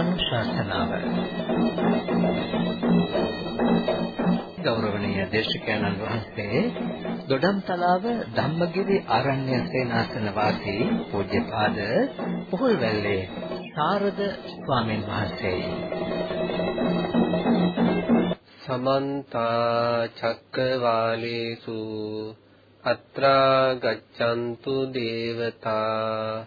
ධර්මානුශාසනාව ගෞරවනීය දේශකයන්න් වහන්සේ දොඩම්තලාව ධම්මගිරි ආරණ්‍ය සේනාසන වාසී පූජ්‍යපාද පොහොල්වැල්ලේ සාරද ස්වාමීන් වහන්සේයි සමන්ත චක්කවාලේසු අත්‍රා ගච්ඡන්තු දේවතා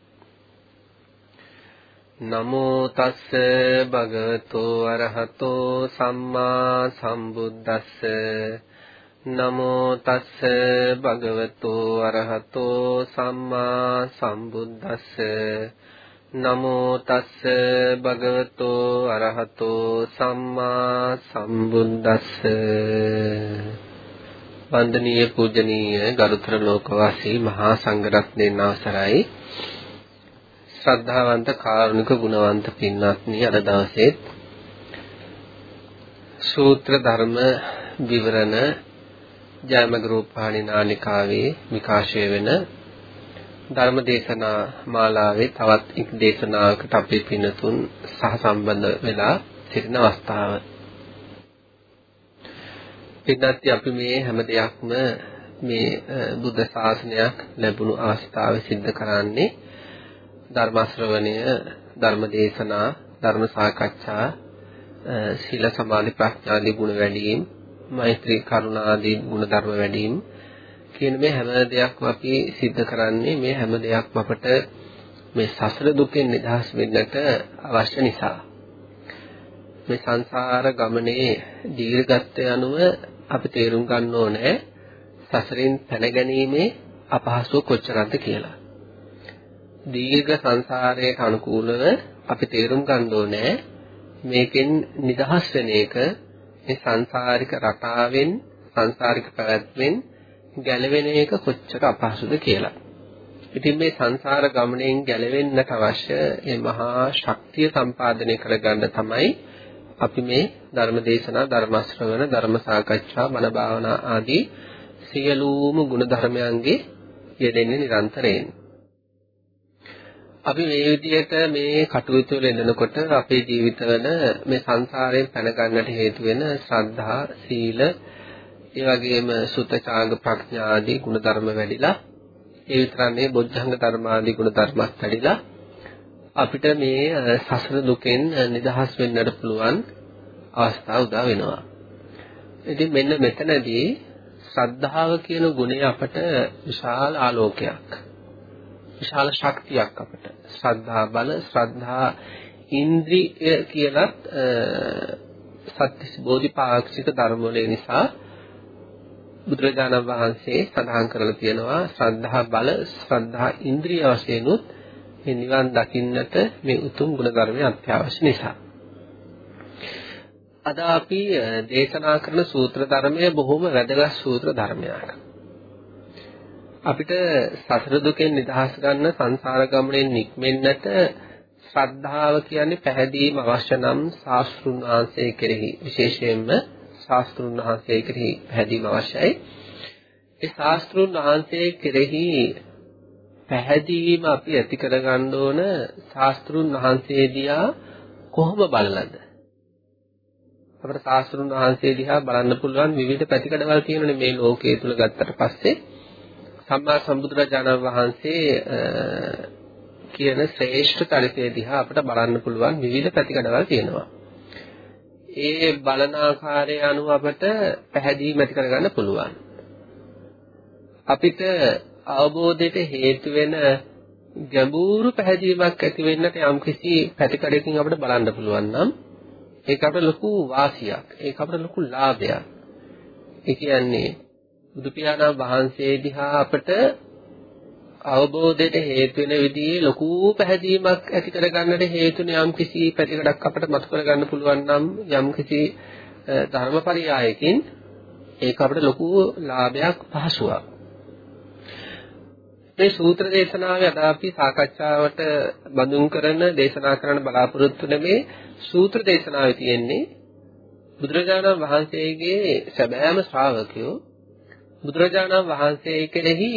නමෝ තස්ස භගවතෝ අරහතෝ සම්මා සම්බුද්දස්ස. නමෝ තස්ස භගවතෝ අරහතෝ සම්මා සම්බුද්දස්ස. නමෝ තස්ස භගවතෝ අරහතෝ සම්මා සම්බුද්දස්ස. වන්දනීය පූජනීය ගරුතර ලෝකවාසී මහා සංඝරත්නයන් අවසරයි. ශ්‍රද්ධාවන්ත කාරුණික ගුණවන්ත පින්වත්නි අද දවසේ සූත්‍ර ධර්ම විවරණ ජයමග්‍රූපහානි නාලිකාවේ විකාශය වෙන ධර්ම දේශනා මාලාවේ තවත් එක් දේශනාවකට අපේ පින්තුන් සහ සම්බන්ධ වෙලා සිටින අවස්ථාව. පින්වත්නි අපි මේ හැම දෙයක්ම මේ බුද්ධ ශාසනයක් ලැබුණු අවස්ථාවේ සිද්ධ කරන්නේ ධර්ම ශ්‍රවණය, ධර්ම දේශනා, ධර්ම සාකච්ඡා, සීල සමාධි ප්‍රඥා ආදී ගුණ වැඩිම, මෛත්‍රී කරුණා ආදී ගුණ ධර්ම වැඩිම කියන මේ හැම දෙයක්ම අපි සිද්ධ කරන්නේ මේ හැම දෙයක්ම අපට මේ සසර දුකෙන් නිදහස් වෙන්නට අවශ්‍ය නිසා. මේ සංසාර ගමනේ දීර්ඝත්වය අනුව අපි තේරුම් ගන්න ඕනේ සසරින් පැන ගැනීමේ අපහසුව කොච්චරද කියලා. දීර්ඝ සංසාරයට අනුකූලව අපි තේරුම් ගන්න ඕනේ මේකෙන් නිදහස් වෙන එක මේ සංසාරික රටාවෙන් සංසාරික පැවැත්මෙන් ගැලවෙන එක කොච්චර අපහසුද කියලා. ඉතින් මේ සංසාර ගමනෙන් ගැලවෙන්නට අවශ්‍ය මේ මහා ශක්තිය සම්පාදනය කරගන්න තමයි අපි මේ ධර්ම දේශනා, ධර්ම ශ්‍රවණ, ධර්ම සාකච්ඡා, මන භාවනා ආදී සියලුම ගුණ ධර්මයන්ගේ යෙදෙන්නේ නිරන්තරයෙන්. අපි මේ විදිහට මේ කටයුතු වල යෙදෙනකොට අපේ ජීවිතවල මේ සංසාරයෙන් පැන ගන්නට හේතු වෙන ශ්‍රද්ධා, සීල, ඒ වගේම සුත ඡාග ප්‍රඥා ආදී ගුණ ධර්ම වැඩිලා ඒ විතරන්නේ බොද්ධංග ධර්ම ආදී ගුණ ධර්මත් වැඩිලා අපිට මේ සසර දුකෙන් නිදහස් වෙන්නට පුළුවන් අවස්ථාව උදා වෙනවා. ඉතින් මෙන්න මෙතනදී ශ්‍රද්ධාව කියන ගුණය අපට විශාල ආලෝකයක්. විශාල ශක්තියක් අපට. ශ්‍රද්ධා බල, ශ්‍රද්ධා ඉන්ද්‍රිය කියලත් සත්‍තිස් බෝධිපාක්ෂික ධර්ම වල නිසා බුදුරජාණන් වහන්සේ සඳහන් කරලා තියෙනවා ශ්‍රද්ධා බල, ශ්‍රද්ධා ඉන්ද්‍රිය වශයෙන් උත් මේ නිවන් දකින්නට මේ උතුම් ගුණ ධර්මය අත්‍යවශ්‍ය නිසා. අද අපි දේශනා කරන සූත්‍ර ධර්මය බොහොම වැදගත් සූත්‍ර ධර්මයක්. අපිට සසර දුකෙන් නිදහස් ගන්න සංසාර ගමනෙන් නික්මෙන්නට ශ්‍රද්ධාව කියන්නේ පැහැදීම අවශ්‍ය නම් ශාස්ත්‍රුන් වහන්සේ කෙරෙහි විශේෂයෙන්ම ශාස්ත්‍රුන් වහන්සේ කෙරෙහි පැහැදීම අවශ්‍යයි. ඒ ශාස්ත්‍රුන් වහන්සේ කෙරෙහි පැහැදීම අපි ඇති කරගන්න ඕන ශාස්ත්‍රුන් වහන්සේ දිහා කොහොම බලලද? අපිට ශාස්ත්‍රුන් වහන්සේ දිහා බලන්න පුළුවන් විවිධ පැතිකඩවල් තියෙනනේ මේ ලෝකයේ තුල ගත්තට පස්සේ සම්මා සම්බුදුරජාණන් වහන්සේ කියන ශ්‍රේෂ්ඨ චරිතය දිහා අපිට බලන්න පුළුවන් විවිධ පැතිකඩවල් තියෙනවා. ඒ බලන ආකාරය අනුව අපට පැහැදිලි ඇති කරගන්න පුළුවන්. අපිට අවබෝධයට හේතු වෙන ගැඹුරු පැහැදිලිමක් ඇති වෙන්නට යම්කිසි පැතිකඩකින් අපිට බලන්න පුළුවන් නම් ඒක අපිට ලොකු වාසියක්. ඒක අපිට ලොකු ලාභයක්. ඒ කියන්නේ බුදු පියාණන් වහන්සේ දිහා අපට අවබෝධයට හේතු වෙන විදිහේ ලොකු පැහැදීමක් ඇති කරගන්නට හේතුනේ යම් කිසි පැතිකඩක් අපට මතු කරගන්න පුළුවන් නම් යම් කිසි ධර්මපරියායකින් ඒක අපිට ලොකු ලාභයක් පහසුවක්. මේ සූත්‍ර දේශනාවේ අද අපි සාකච්ඡාවට බඳුන් කරන දේශනා කරන්න බලාපොරොත්තු වෙන්නේ සූත්‍ර දේශනාවේ තියෙන්නේ බුදුරජාණන් වහන්සේගේ සැබෑම ශ්‍රාවකයෝ බුදුරජාණන් වහන්සේ කෙරෙහි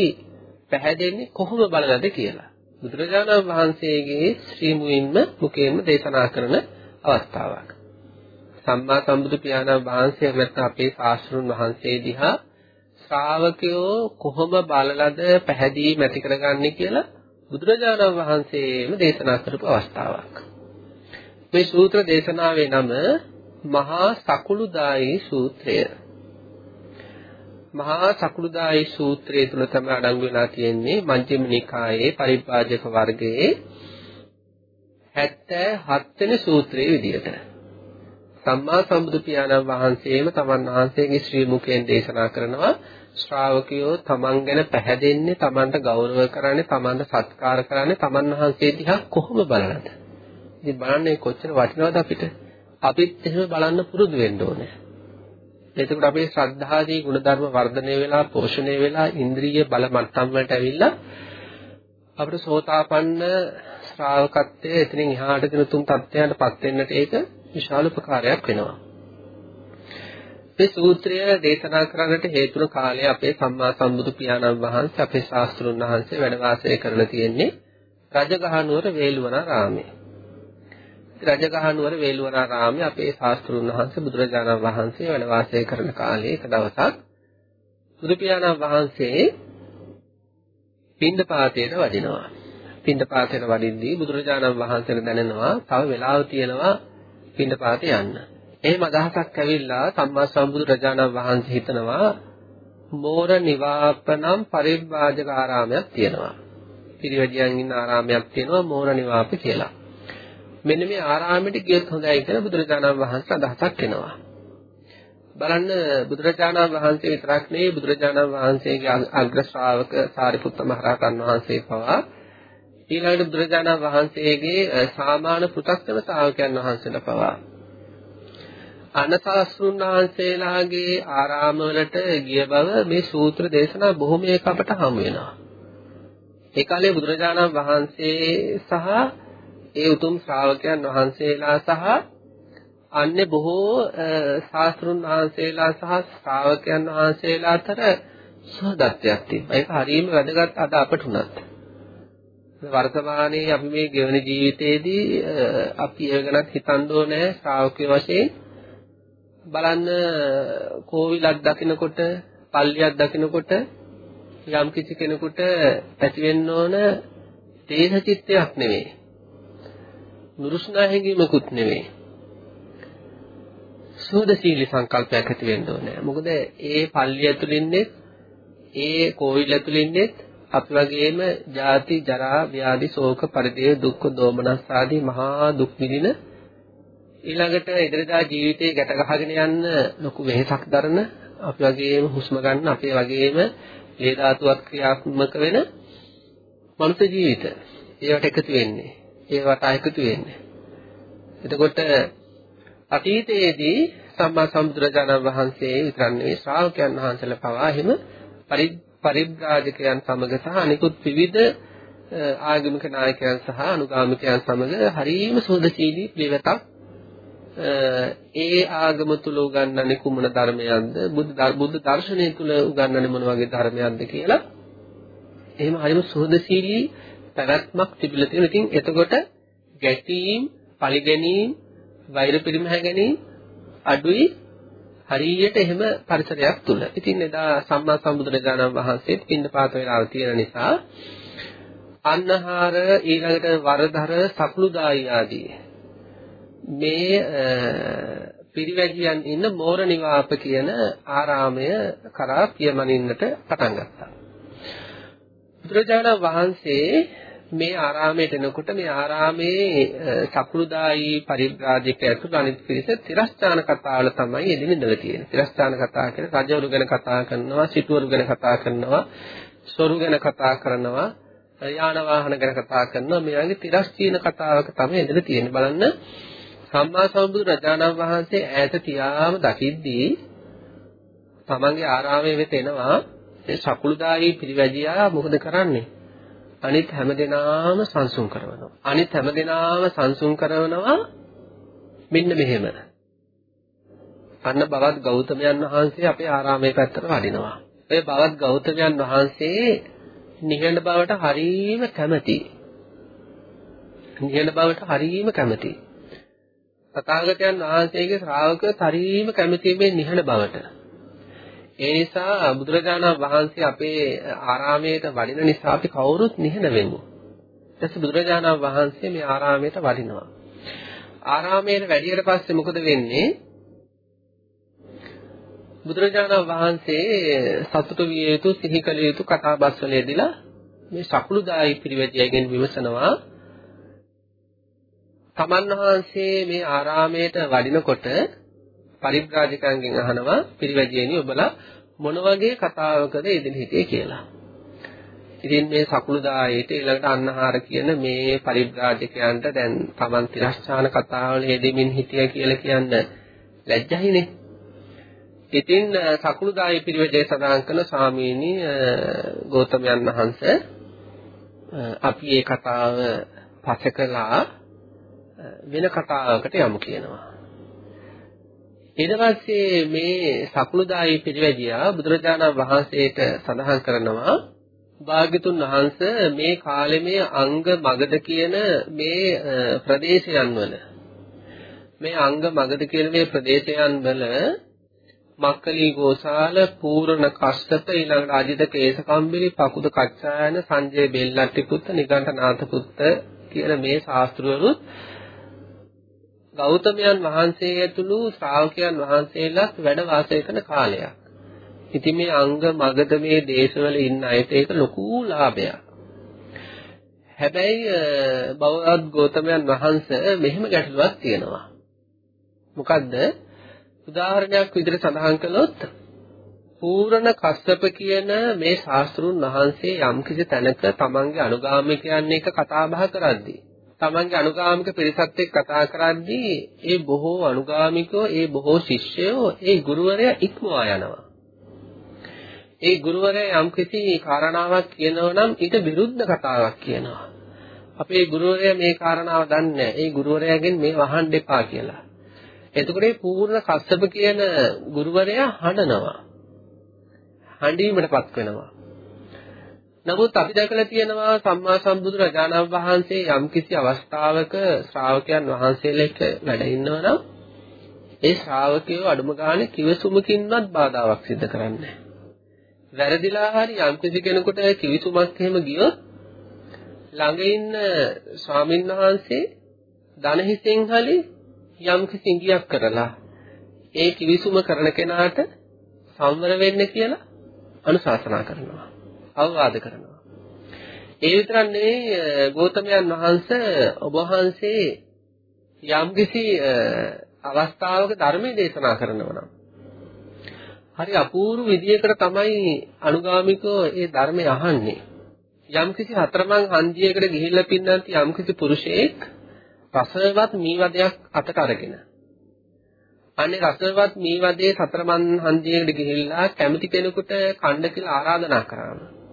පැහැදෙන්නේ කොහොම බලනද කියලා. බුදුරජාණන් වහන්සේගේ ශ්‍රී මුවින්ම මුකෙන්ම දේශනා කරන අවස්ථාවක්. සම්මා සම්බුදු පියාණන් වහන්සේ නැත්නම් අපේ ශාස්ත්‍රුන් වහන්සේ දිහා ශ්‍රාවකයෝ කොහොම බලලද පැහැදීම ඇති කරගන්නේ කියලා බුදුරජාණන් වහන්සේම දේශනා කරපු අවස්ථාවක්. මේ සූත්‍ර දේශනාවේ නම මහා සකුළුදායි සූත්‍රය. මහා සකුළුදායි සූත්‍රය තුල තමයි අඩංගු වෙලා තියෙන්නේ මජ්ක්‍ධිම නිකායේ පරිපාජක වර්ගයේ 77 වෙනි සූත්‍රයේ විදිහට. සම්මා සම්බුදු පියාණන් වහන්සේම තමන් වහන්සේගේ ශ්‍රී මුඛයෙන් දේශනා කරනවා ශ්‍රාවකයෝ තමන් ගැන පැහැදෙන්නේ තමන්ට ගෞරව කරන්නේ තමන්ට සත්කාර කරන්නේ තමන් වහන්සේ දිහා කොහොම බලනද? ඉතින් බලන්නේ කොච්චර වටිනවද අපිට? අපිත් එහෙම බලන්න පුරුදු වෙන්න ඕනේ. එතකොට අපේ ශ්‍රද්ධාදී ගුණධර්ම වර්ධනය වෙලා පෝෂණය වෙලා ඉන්ද්‍රිය බල මට්ටම් වලට ඇවිල්ලා අපිට සෝතාපන්න ශ්‍රාවකත්වයේ එතනින් එහාට දෙන තුන් තත්ත්වයන්ටපත් වෙන්නට ඒක විශාල උපකාරයක් වෙනවා. මේ සූත්‍රය දේශනා කරන්නට හේතුන කාලේ අපේ සම්මා සම්බුදු පියාණන් වහන්සේ අපේ ශාස්ත්‍රුන් වහන්සේ වැඩ වාසය කරලා තියෙන්නේ රජගහනුවර වේළුවනාරාමයේ. රජගහනුවර වේළුවනාරාමයේ අපේ ශාස්ත්‍රුන් වහන්සේ බුදුරජාණන් වහන්සේ වැඩ වාසය කරන කාලේ එක දවසක් බුදු පියාණන් වහන්සේ පින්දපාතයට වඩිනවා. පින්දපාතයට වඩින්දී බුදුරජාණන් වහන්සේට දැනෙනවා තව වෙලාව තියෙනවා පින්දපාතේ යන්න. එහෙම අදහසක් ඇවිල්ලා සම්මා සම්බුදු රජාණන් වහන්සේ හිතනවා මෝර නිවාපනම් පරිබ්බාජක ආරාමයක් තියෙනවා. පිරිවැජියන් ඉන්න ආරාමයක් තියෙනවා මෝර නිවාප කියලා. මෙන්න මේ ආරාමෙට ගියොත් හොඳයි කියලා බුදුරජාණන් වහන්සේ අදහසක් එනවා. බලන්න බුදුරජාණන් වහන්සේ විතරක් නෙවෙයි බුදුරජාණන් වහන්සේගේ අග්‍ර ශ්‍රාවක සාරිපුත්ත මහරහතන් වහන්සේ පවා ඊළඟට බුදුරජාණන් වහන්සේගේ සාමාන්‍ය පෘථග්ජන ශ්‍රාවකයන් වහන්සේලා පවා අනසාස්ෘන් වහන්සේලාගේ ආරාමවලට ගිය බව මේ සූත්‍ර දේශනා බොහොමයක අපට හමු වෙනවා. ඒ කාලේ බුදුරජාණන් වහන්සේ සහ ඒ උතුම් ශ්‍රාවකයන් වහන්සේලා සහ අන්නේ බොහෝ ශාස්ත්‍රුන් වහන්සේලා සහ ශ්‍රාවකයන් වහන්සේලා අතර සහදත්වයක් තිබ්බා. ඒක හරියම වැදගත් අද අපට උනත්. වර්තමානයේ අපි මේ ගෙවන ජීවිතයේදී අපි ඒ ගැනත් හිතන්න ඕනේ ශ්‍රාවකයෝ වශයෙන් බලන්න කෝවිලක් දකිනකොට පල්ලියක් දකිනකොට යම් කිසි කෙනෙකුට ඇති වෙන්න ඕන තේස චිත්තයක් නෙවෙයි. නුරුස්නා හැඟීමකුත් නෙවෙයි. සෝදශීලී සංකල්පයක් ඇති වෙන්න ඕනේ. මොකද ඒ පල්ලිය ඇතුළින්නේ ඒ කෝවිල ඇතුළින්නේ අපි වගේම ජාති ජරා ව්‍යාධි ශෝක පරිදේව දුක්ඛ දෝමනස් ආදී මහා දුක් විඳින ඊළඟට ඉදිරියදා ජීවිතේ ගැට ගහගෙන යන්න ලොකු වෙහෙසක් දරන අපි වගේම හුස්ම ගන්න අපේ වගේම ඒ ධාතුවත් ක්‍රියාත්මක වෙන මනුෂ්‍ය ජීවිත ඒවට එකතු වෙන්නේ ඒවට එකතු වෙන්නේ. එතකොට අතීතයේදී සම්මා සම්බුදුරජාණන් වහන්සේ විතරක් නෙවෙයි ශ්‍රාවකයන් වහන්සේලා පවා එහෙම පරිබ්‍රාජකයන් සමග සහ අනිකුත් විවිධ ආගමික නායකයන් සහ අනුගාමිකයන් සමග හරීම සෝදශීලී පිළිවෙතක් ඒ ආගම තුල උගන්වන්නේ කුමන ධර්මයක්ද? බුද්ධ බුද්ධ දර්ශනය තුල උගන්වන්නේ මොන වගේ ධර්මයක්ද කියලා? එහෙම හරිම සෝදශීලී පැවැත්මක් තිබිලා තියෙනවා. ඉතින් එතකොට ගැටීම්, පරිගැනීම්, වෛර පිරිමහ ගැනීම අඩුයි හරියට එහෙම පරිසරයක් තුල. ඉතින් එදා සම්මා සම්බුදුරජාණන් වහන්සේත් පින්නපාත වේලාව තියෙන නිසා අන්නහාර ඊළඟට වරදර සකුළුදායි ආදී මේ පිරිවැජියන් ඉන්න මෝර නිවාප කියන ආරාමය කරා පියමනින්නට පටන් ගත්තා. බුදුරජාණන් වහන්සේ මේ ආරාමයට එනකොට මේ ආරාමේ සකුළුදායි පරිබ්‍රාජක ඇතුළු අනිත් පිරිස තිරස්ථාන කතාවල තමයි එදිනෙදලා තියෙන්නේ. තිරස්ථාන කතා කියන්නේ රජවරු ගැන කතා කරනවා, සිටුවරු ගැන කතා කරනවා, සොරු ගැන කතා කරනවා, යාන වාහන ගැන කතා කරනවා. මේ වගේ තිරස්චීන කතාවක තමයි එදිනෙදලා තියෙන්නේ. බලන්න සම්මා සම්බුදු රජාණන් වහන්සේ ඈත තියාම දකිද්දී තමන්ගේ ආරාමයේ වෙත එනවා ඒ සකුළුදායි පිරිවැජියා මොකද කරන්නේ? අනිත් හැමදෙනාම සංසුන් කරනවා. අනිත් හැමදෙනාම සංසුන් කරනවා මෙන්න මෙහෙම. අන්න බවත් ගෞතමයන් වහන්සේ අපේ ආරාමයේ පැත්තට වඩිනවා. ඒ බවත් ගෞතමයන් වහන්සේ නිහඬ බවට හරීම කැමති. නිහඬ බවට හරීම කැමති. තථාගතයන් වහන්සේගේ ශ්‍රාවකයෝ හරීම කැමති මේ නිහඬ බවට. ඒ නිසා බුදුරජාණන් වහන්සේ අපේ ආරාමයට වඩින නිසා අපි කවුරුත් නිහඬ වෙමු. ඊට බුදුරජාණන් වහන්සේ මේ ආරාමයට වඩිනවා. ආරාමයට වැඩියට පස්සේ මොකද වෙන්නේ? බුදුරජාණන් වහන්සේ සතුටු විය යුතු සිහි කළ යුතු කතාබස් වලදීලා මේ සකුළුදායි පිරිවැජියගෙන් විමසනවා තමන් වහන්සේ මේ ආරාමයට වඩිනකොට පරිබ්‍රාජකයන්ගෙන් අහනවා පිරිවැජියනි ඔබලා මොන වගේ කතාවකද ඉදින් හිටියේ කියලා. ඉතින් මේ සකුළුදායේට ඊළඟට අන්නහාර කියන මේ පරිබ්‍රාජකයන්ට දැන් තමන් තිරස්චාන කතාවල යෙදෙමින් හිටිය කියලා කියන්න ලැජ්ජයිනේ. ඉතින් සකුළුදායි පිරිවැජේ සඳහන් කරන ස්වාමීනි ගෞතමයන් වහන්සේ අපි මේ කතාව පසකලා වෙන කතාවකට යමු කියනවා. ඊට පස්සේ මේ සකුළුදායි පිරිවැජියා බුදුරජාණන් වහන්සේට සඳහන් කරනවා භාග්‍යතුන් වහන්සේ මේ කාලේ මේ අංග මගද කියන මේ ප්‍රදේශයන් වල මේ අංග මගද කියන මේ ප්‍රදේශයන් වල මක්කලි ගෝසාල පූර්ණ කස්සප ඊළඟට අජිත කේසකම්බිලි පකුද කච්චායන සංජය බෙල්ලට්ටි පුත්ත නිගණ්ඨනාථ පුත්ත කියන මේ ශාස්ත්‍රවලුත් ගෞතමයන් වහන්සේ ඇතුළු ශ්‍රාවකයන් වහන්සේලාත් වැඩ වාසය කරන කාලයක්. ඉතින් මේ අංග මගද මේ දේශවල ඉන්න අයට ඒක ලොකු ලාභයක්. හැබැයි බෞද්ධ ගෞතමයන් වහන්සේ මෙහෙම ගැටලුවක් තියෙනවා. මොකද්ද? උදාහරණයක් විදිහට සඳහන් කළොත් පූර්ණ කස්සප කියන මේ ශාස්ත්‍රුන් වහන්සේ යම්කිසි තැනක තමන්ගේ අනුගාමිකයන් එක්ක කතා බහ කරද්දී තමන්ගේ අනුගාමික පිරිසත් එක්ක කතා කරද්දී ඒ බොහෝ අනුගාමිකෝ ඒ බොහෝ ශිෂ්‍යයෝ ඒ ගුරුවරයා ඉක්මවා යනවා. ඒ ගුරුවරයා යම්කිසි කාරණාවක් කියනවා නම් ඊට විරුද්ධ කතාවක් කියනවා. අපේ ගුරුවරයා මේ කාරණාව දන්නේ ඒ ගුරුවරයාගෙන් මේ වහන්න එපා කියලා. එතකොට මේ පූර්ණ කස්සප කියන ගුරුවරයා හඬනවා. හඬීමටපත් වෙනවා. නමුත් අපි දැකලා තියෙනවා සම්මා සම්බුදු රජාණන් වහන්සේ යම්කිසි අවස්ථාවක ශ්‍රාවකයන් වහන්සේලා එක්ක වැඩ ඉන්නවනම් ඒ ශ්‍රාවකයෝ අඩුම ගානේ කිවිසුමකින්වත් බාධාවක් සිදු කරන්නේ වැරදිලා හරි යම්කිසි කෙනෙකුට කිවිසුමක් එහෙම ගියොත් ළඟ ඉන්න ස්වාමීන් වහන්සේ ධන හිතෙන් hali යම්කිසි ඉඟියක් කරලා ඒ කිවිසුම කරන කෙනාට සම්වර වෙන්න කියලා අනුශාසනා කරනවා. අවවාද කරනවා. ඒ විතරක් නෙවෙයි ගෞතමයන් වහන්සේ ඔබ වහන්සේ යම්කිසි අවස්ථාවක ධර්මයේ දේශනා කරනවා නම් හරි අපූර්ව විදියකට තමයි අනුගාමිකෝ ඒ ධර්මය අහන්නේ. යම්කිසි හතරමං හන්දියකට ගිහිල්ලා පින්නන්ති යම්කිසි පුරුෂයෙක් රසවත් මීවදයක් අතට අරගෙන අනේ රසවත් මීවදේ සතරමං හන්දියකට ගිහිල්ලා කැමති කෙනෙකුට කණ්ඩ කියලා ආරාධනා කරනවා.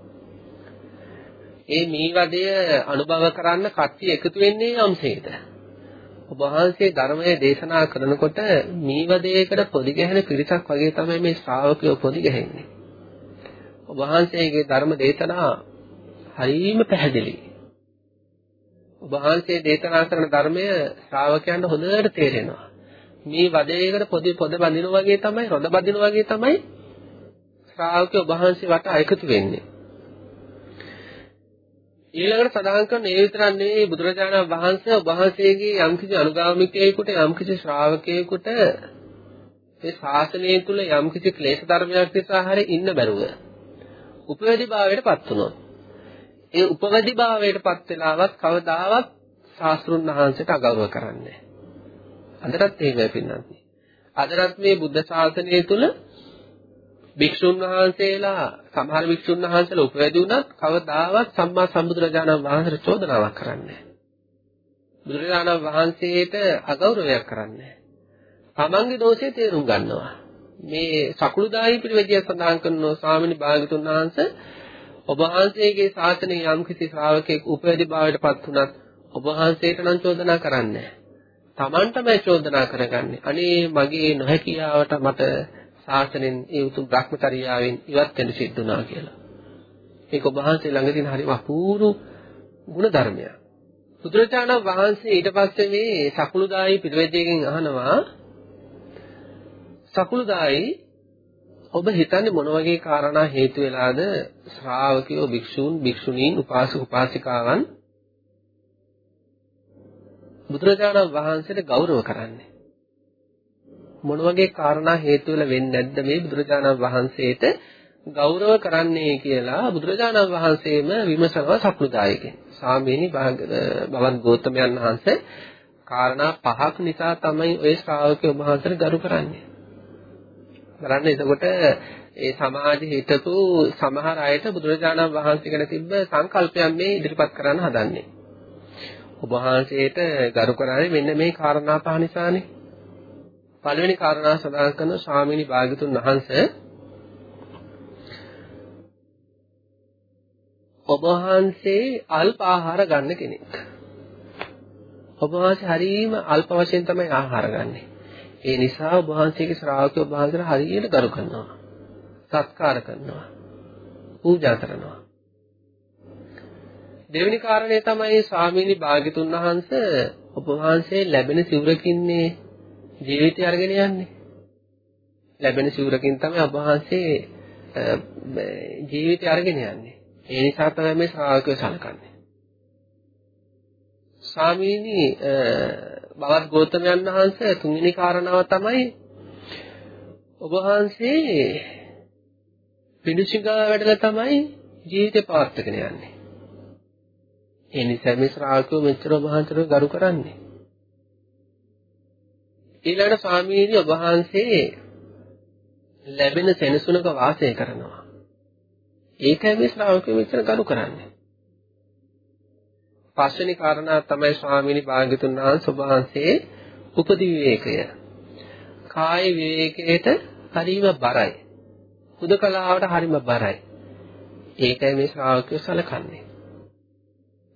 ඒ මීවදය අනුභව කරන්න කට්ටිය එකතු වෙන්නේ යම්සේද? ඔබ වහන්සේ ධර්මයේ දේශනා කරනකොට මීවදයකට පොදි ගැහෙන පිරිසක් වගේ තමයි මේ ශ්‍රාවකයෝ පොදි ගැහෙන්නේ. ඔබ වහන්සේගේ ධර්ම දේශනා හරිම පැහැදිලි. ඔබ වහන්සේ දේශනා කරන ධර්මය ශ්‍රාවකයන්ට හොඳට තේරෙනවා. මේ වදයකට පොදි පොද බඳිනවා වගේ තමයි රොද බඳිනවා වගේ තමයි ශ්‍රාවකයෝ ඔබ වහන්සේ වට එකතු වෙන්නේ. ඊළඟට සඳහන් කරන ඒ විතරක් නෙවෙයි බුදුරජාණන් වහන්සේ වහන්සේගේ යම්කිසි අනුගාමිකයෙකුට යම්කිසි ශ්‍රාවකයෙකුට මේ ශාසනය තුල යම්කිසි ක්ලේශ ධර්මයක් නිසා හරි ඉන්න බැරුව උපවැදි භාවයට පත් වුණොත්. ඒ උපවැදි භාවයට පත් වෙලාවත් කවදාවත් ශාස්ත්‍රුන් වහන්සේට අගෞරව කරන්නේ අදටත් එහෙමයි පින්නන්නේ අදටත් මේ බුද්ධ ශාසනය තුල භික්ෂුන් වහන්සේලා සමහර භික්ෂුන් වහන්සේලා උපවැදි වුණත් කවදාවත් සම්මා සම්බුදුරජාණන් වහන්සේට චෝදනාවක් කරන්නේ බුදුරජාණන් වහන්සේට අගෞරවයක් කරන්නේ තමන්ගේ දෝෂය තේරුම් ගන්නවා. මේ සකුළුදායි පිළිවෙදිය සඳහන් කරනවා ස්වාමීනි භාගතුන් වහන්සේ ඔබ වහන්සේගේ ශාසනයේ යම්කිසි ශ්‍රාවකෙක් උපේදී භාවයටපත් වුණත් ඔබ වහන්සේට නම් චෝදනා කරන්නේ තමන්ටමයි චෝදනා කරගන්නේ. අනේ මගේ නොහැකියාවට මට ශාසනයෙන් ඒ උතුම් භ්‍රමචර්යාවෙන් ඉවත් වෙන්න සිද්ධ වුණා කියලා. ඒක ඔබ වහන්සේ ළඟ තියෙන හරිම අපූර්ව ගුණ ධර්මයක්. බුදුරජාණන් වහන්සේ ඊට පස්සේ මේ සකුළුදායි පිළිවෙදයෙන් අහනවා සකුළුදායි ඔබ හිතන්නේ මොන වගේ කාරණා හේතු වෙලාද ශ්‍රාවකයෝ භික්ෂූන් භික්ෂුණීන් උපාසක උපාසිකාවන් බුදුරජාණන් වහන්සේට ගෞරව කරන්නේ මොන වගේ කාරණා හේතු වෙලා වෙන්නේ නැද්ද මේ බුදුරජාණන් වහන්සේට ගෞරව කරන්නේ කියලා බුදුරජාණන් වහන්සේම විමසනවා සකුළුදායකෙන්. සාමීනි බවත් ගෞතමයන් වහන්සේ කාරණා පහක් නිසා තමයි ওই ශ්‍රාවකයෝ වහන්සේට ගරු කරන්නේ. බලන්න එතකොට ඒ සමාජෙ හිටපු සමහර අයට බුදුරජාණන් වහන්සේ ගැන තිබ්බ සංකල්පයන් මේ ඉදිරිපත් කරන්න හදන්නේ. ඔබ වහන්සේට ගරු කරන්නේ මෙන්න මේ කාරණා පහ නිසානේ. පළවෙනි කාරණා සඳහන් කරන ස්වාමීනි භාග්‍යතුන් වහන්සේ ඔබ වහන්සේ අල්ප ආහාර ගන්න කෙනෙක්. ඔබ වහන්සේ හරීම අල්ප වශයෙන් තමයි ආහාර ගන්නෙ. ඒ නිසා ඔබ වහන්සේගේ ශ්‍රාවකයෝ ඔබ වහන්සේට හරියට ගරු කරනවා. සත්කාර කරනවා. පූජා කරනවා. දෙවෙනි කාරණේ තමයි ස්වාමීනි භාග්‍යතුන් වහන්සේ ඔබ වහන්සේ ලැබෙන සිවුරකින්නේ ජීවිතය අරගෙන යන්නේ. ලැබෙන සිවුරකින් තමයි ඔබ වහන්සේ ජීවිතය අරගෙන යන්නේ. ඒ නිසා තමයි මේ ශ්‍රාවකයෝ සලකන්නේ. ස්වාමීනි බවත් ගෞතමයන් වහන්සේ තුන්වෙනි කාරණාව තමයි ඔබ වහන්සේ පිඬුසිඟා වැඩලා තමයි ජීවිතේ පවත්වාගෙන යන්නේ. ඒ නිසා මේ ශ්‍රාවකයෝ මෙච්චර ඔබ වහන්සේට ගරු කරන්නේ. ඊළඟ ස්වාමීනි ඔබ වහන්සේ ලැබෙන සෙනසුනක වාසය කරනවා. ඒකයි මේ ශ්‍රාවකයෝ මෙච්චර ගරු කරන්නේ. පස්වෙනි කාරණා තමයි ස්වාමීනි භාග්‍යතුන් වහන්සේ වහන්සේ උපදි විවේකය. කාය විවේකයට හරිම බරයි. හුදකලාවට හරිම බරයි. ඒකයි මේ ශ්‍රාවකයෝ සලකන්නේ.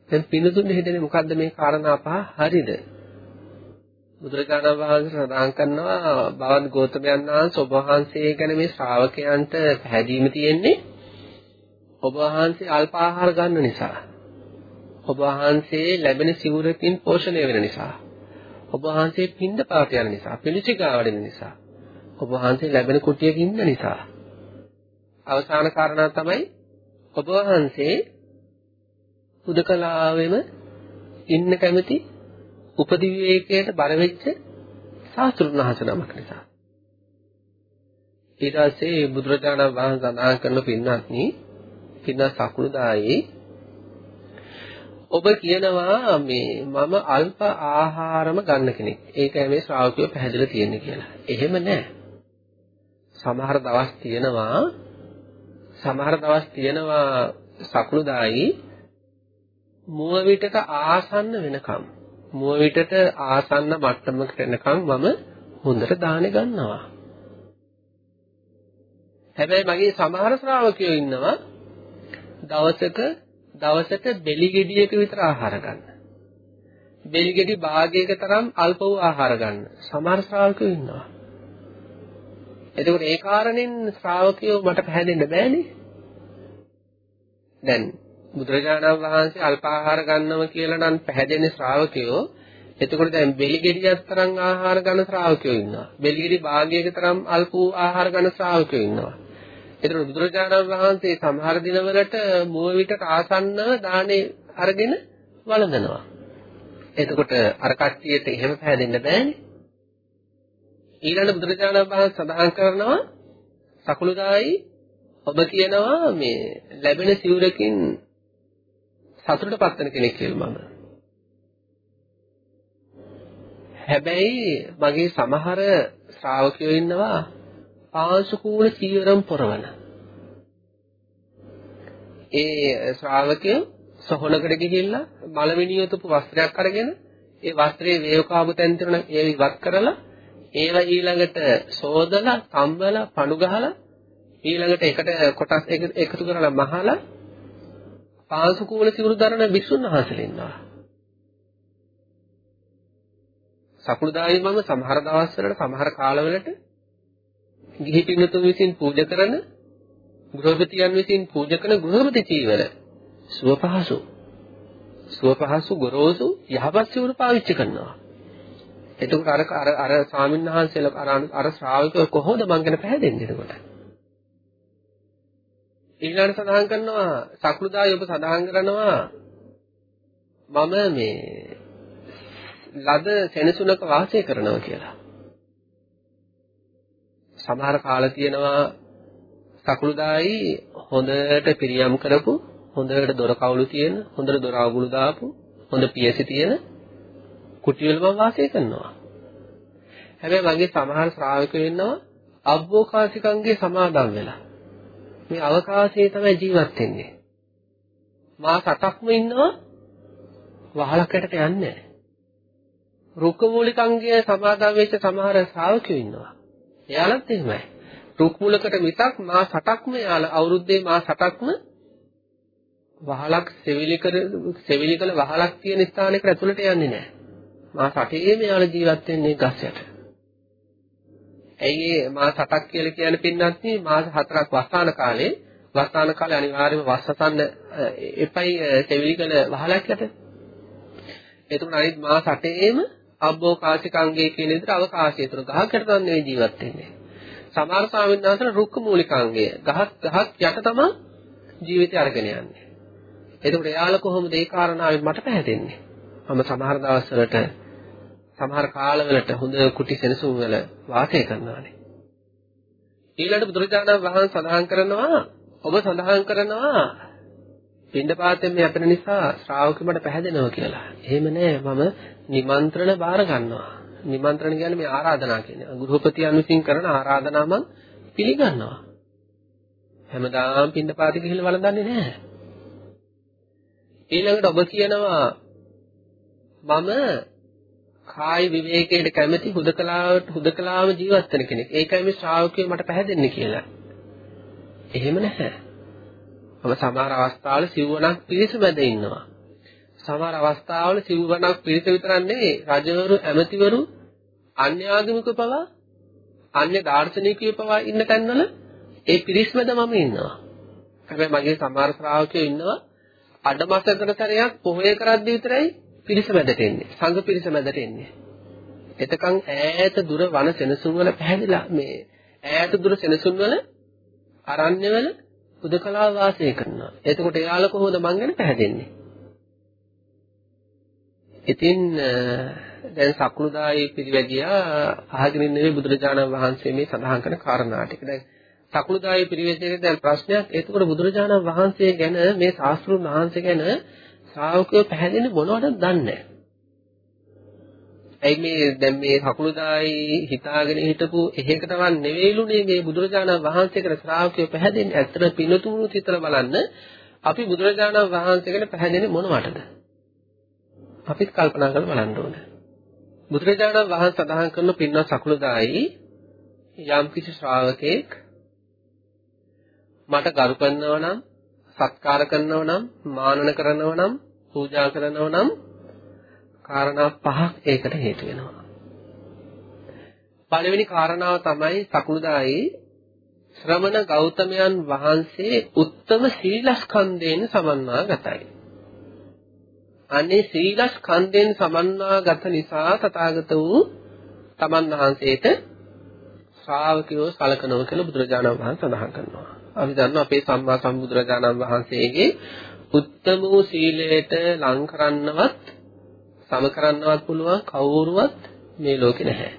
දැන් පිනතුන් හිතන්නේ මොකද්ද මේ කාරණා පහ හරිද? බුදුරජාණන් වහන්සේ සඳහන් කරනවා බවත් ගෞතමයන් වහන්සේ ඔබ වහන්සේ ගැන මේ ශ්‍රාවකයන්ට පැහැදීම තියෙන්නේ ඔබ වහන්සේ අල්ප ආහාර ගන්න නිසා. ඔබ වහන්සේ ලැබෙන සිවුරකින් පෝෂණය වෙන නිසා. ඔබ වහන්සේ පින්ඳ පාත යන නිසා, පිළිසිකා වඩන නිසා. ඔබ වහන්සේ ලැබෙන කුටියක ඉන්න නිසා. අවසාන කාරණා තමයි ඔබ වහන්සේ හුදකලාවෙම ඉන්න කැමති උපදි විවේකයට බර වෙච්ච සාස්ත්‍රුන් වහන්සේ නමක් නිසා. ඊට පස්සේ බුදුරජාණන් වහන්සේ සඳහන් කරන පින්වත්නි පින්න සකුළුදායි ඔබ කියනවා මේ මම අල්ප ආහාරම ගන්න කෙනෙක්. ඒකයි මේ ශ්‍රාවකයෝ පැහැදිලා තියෙන්නේ කියලා. එහෙම නැහැ. සමහර දවස් තියෙනවා සමහර දවස් තියෙනවා සකුළුදායි මුව විටට ආසන්න වෙනකම් මුව විටට ආසන්න මට්ටමකට එනකම් මම හොඳට දාහනේ ගන්නවා. හැබැයි මගේ සමහර ශ්‍රාවකයෝ ඉන්නවා දවසක දවසට බෙලි ගෙඩියක විතර ආහාර ගන්න. බෙලි ගෙඩි භාගයක තරම් අල්ප වූ ආහාර ගන්න. සමහර ශ්‍රාවකයෝ ඉන්නවා. එතකොට ඒ කාරණෙන් ශ්‍රාවකයෝ මට පැහැදෙන්න බෑනේ. දැන් බුදුරජාණන් වහන්සේ අල්ප ආහාර ගන්නවා කියලා නම් පැහැදෙන ශ්‍රාවකයෝ එතකොට දැන් බෙලි ගෙඩියක් තරම් ආහාර ගන්න ශ්‍රාවකයෝ ඉන්නවා. බෙලි ගෙඩි භාගයක තරම් අල්ප වූ ආහාර ගන්න ශ්‍රාවකයෝ ඉන්නවා. ඒතර බුදුරජාණන් වහන්සේ සමහර දිනවලට මුව විටට ආසන්නව දානේ අරගෙන වළඳනවා. එතකොට අර කට්ටියට එහෙම පැහැදෙන්න බෑනේ. ඊළඟ බුදුරජාණන් වහන්සේ සඳහන් කරනවා සකුළුදායි ඔබ කියනවා මේ ලැබෙන සිවුරකින් සතුටටපත් වෙන කෙනෙක් කියලා මම. හැබැයි මගේ සමහර ශ්‍රාවකයෝ ඉන්නවා පාංශුකූල චීවරම් පොරවන. ඒ ශ්‍රාවකයෝ සොහනකට ගිහිල්ලා මලමිනියතුපු වස්ත්‍රයක් අරගෙන ඒ වස්ත්‍රයේ වේවකාබු තැන් තුන ඒ ඉවත් කරලා ඒව ඊළඟට සෝදලා, තම්බලා, පණු ගහලා ඊළඟට එකට කොටස් එකතු කරලා මහලා පාංශු කූල සිවුරු දරන භික්ෂුන් වහන්සේලා ඉන්නවා. සකුළුදායි මම සමහර දවස්වලට සමහර කාලවලට ගිහි පින්තුන් විසින් පූජා කරන ගෘහපතියන් විසින් පූජා කරන ගෘහපති චීවර සුව පහසු සුව පහසු ගොරෝසු යහපත් සිවුරු පාවිච්චි කරනවා. එතකොට අර අර අර ස්වාමීන් වහන්සේලා අර අර ශ්‍රාවකයෝ කොහොමද මං ගැන පැහැදෙන්නේ එතකොට? ඊළඟට සඳහන් කරනවා සක්‍රුදායි ඔබ සඳහන් කරනවා මම මේ ලද සෙනසුනක වාසය කරනවා කියලා. සමහර කාල තියෙනවා සකුළුදායි හොඳට පිරියම් කරපු හොඳට දොර කවුළු තියෙන හොඳට දොර අවුළු දාපු හොඳ පියසි තියෙන කුටිවල මම වාසය කරනවා. හැබැයි මගේ සමහර ශ්‍රාවකයෝ ඉන්නවා අබ්බෝකාසිකංගේ සමාදම් වෙලා. මේ අවකාශයේ තමයි ජීවත් වෙන්නේ. මා සතක්ම ඉන්නවා වහලක් යටට යන්නේ නැහැ. රුක්ක මූලිකංගය සමාදම් වෙච්ච සමහර ශ්‍රාවකයෝ ඉන්නවා. එයාලත් එහෙමයි. රුක් මූලකට මිසක් මා සතක්ම යාලා අවුරුද්දේ මා සතක්ම වහලක් සෙවිලි කර සෙවිලි කළ වහලක් තියෙන ස්ථානයකට ඇතුළට යන්නේ නැහැ. මා සටේම යාලා ජීවත් වෙන්නේ ගස් යට. ඇයි ඒ මාස 7ක් කියලා කියන්නේ පින්නත් නේ මාස 4ක් වස්තාන කාලේ වස්තාන කාලේ අනිවාර්යයෙන්ම වස්සසන්න එපයි සෙවිලි කළ වහලක් යට. එතකොට අනිත් මාස 8ේම අබ්බෝකාශිකංගේ කියන විදිහට අවකාශය තුන ගහකට තමයි ජීවත් වෙන්නේ. සමහර ස්වාමීන් වහන්සේලා රුක්ක මූලිකාංගය ගහක් ගහක් යට තමයි ජීවිතය අරගෙන යන්නේ. එතකොට එයාලා කොහොමද ඒ කාරණාවෙන් මට පැහැදෙන්නේ? මම සමහර දවස්වලට සමහර කාලවලට හොඳ කුටි සෙනසුන් වල වාසය කරනවානේ. ඊළඟට බුදුරජාණන් වහන්සේ සඳහන් කරනවා ඔබ සඳහන් කරනවා පින්ඩපාතයෙන් මේ අපෙන නිසා ශ්‍රාවකෙමට පැහැදෙනවා කියලා. එහෙම නෑ මම නිමන්ත්‍රණ බාර ගන්නවා. නිමන්ත්‍රණ කියන්නේ මේ ආරාධනා කියන්නේ. ගෘහපතියන් විසින් කරන ආරාධනා මම පිළිගන්නවා. හැමදාම පින්ඩපාතෙ ගිහිල්ලා වළඳන්නේ නෑ. ඊළඟට ඔබ කියනවා මම කාය විවේකයට කැමති හුදකලාවට හුදකලාව ජීවත් වෙන කෙනෙක්. ඒකයි මේ ශ්‍රාවකයෝ මට පැහැදෙන්නේ කියලා. එහෙම නැහැ. මම සමහර අවස්ථාවල සිව්වණක් පිරිස මැද ඉන්නවා. සමහර අවස්ථාවල සිව්වණක් පිරිස විතරක් නෙවෙයි රජවරු ඇමතිවරු අන්‍යාගමික පවා අන්‍ය දාර්ශනිකයෝ පවා ඉන්න තැන්වල ඒ පිරිස් මැද මම ඉන්නවා. හැබැයි මගේ සමහර ශ්‍රාවකයෝ ඉන්නවා අඩමසකට සැරයක් පොහොය කරද්දී විතරයි පිරිස මැදට එන්නේ. සංඝ පිරිස මැදට එන්නේ. එතකන් ඈත දුර වන සෙනසුන් වල පැහැදිලා මේ ඈත දුර සෙනසුන් වල අරණ්‍ය වල උදකලා වාසය කරනවා. එතකොට එයාලා කොහොමද මං ගැන පැහැදෙන්නේ? ඉතින් දැන් සක්‍රුදායි පිරිවැජියා අහගෙන ඉන්නේ බුදුරජාණන් වහන්සේ මේ සඳහන් කරන කාරණා ටික. දැන් සක්‍රුදායි පිරිවැජියාගේ දැන් ප්‍රශ්නයක් එතකොට බුදුරජාණන් වහන්සේ ගැන මේ ශාස්ත්‍රුන් වහන්සේ ගැන ශ්‍රාවකයෝ පැහැදිලි මොනවටද දන්නේ ඇයි මේ දැන් මේ කකුළුදායි හිතාගෙන හිටපු එහෙකටවත් නෙවෙයිලුනේ මේ බුදුරජාණන් වහන්සේ කර ශ්‍රාවකයෝ පැහැදෙන්නේ. ඇත්තට පිනතුණු හිතලා බලන්න අපි බුදුරජාණන් වහන්සේ ගැන පැහැදෙන්නේ මොනවටද? අපිත් කල්පනා කරලා බලන්න ඕනේ. බුදුරජාණන් වහන්සේ සඳහන් කරන පින්වත් සකුළුදායි යම් කිසි ශ්‍රාවකෙක් මට ගරු කරනවා නම් සත්කාර කරනවා නම් මානන කරනවා නම් පූජා කරනවා නම් කාරණා පහක් ඒකට හේතු වෙනවා. පළවෙනි කාරණාව තමයි සකුළුදායි ශ්‍රමණ ගෞතමයන් වහන්සේ උත්තම සීලස්කන්ධයෙන් සමන්වාගතයි. අනේ සීලස්කන්ධයෙන් සමන්වාගත නිසා තථාගත වූ තමන් වහන්සේට ශ්‍රාවකයෝ සලකනවා කියලා බුදුරජාණන් වහන්සේ සඳහන් කරනවා. අපි දන්නවා අපේ සම්මා සම්බුදුරජාණන් වහන්සේගේ උත්තම වූ සීලයට ලං කරන්නවත් සම කරන්නවත් පුළුවන් කවුරුවත් මේ ලෝකේ නැහැ.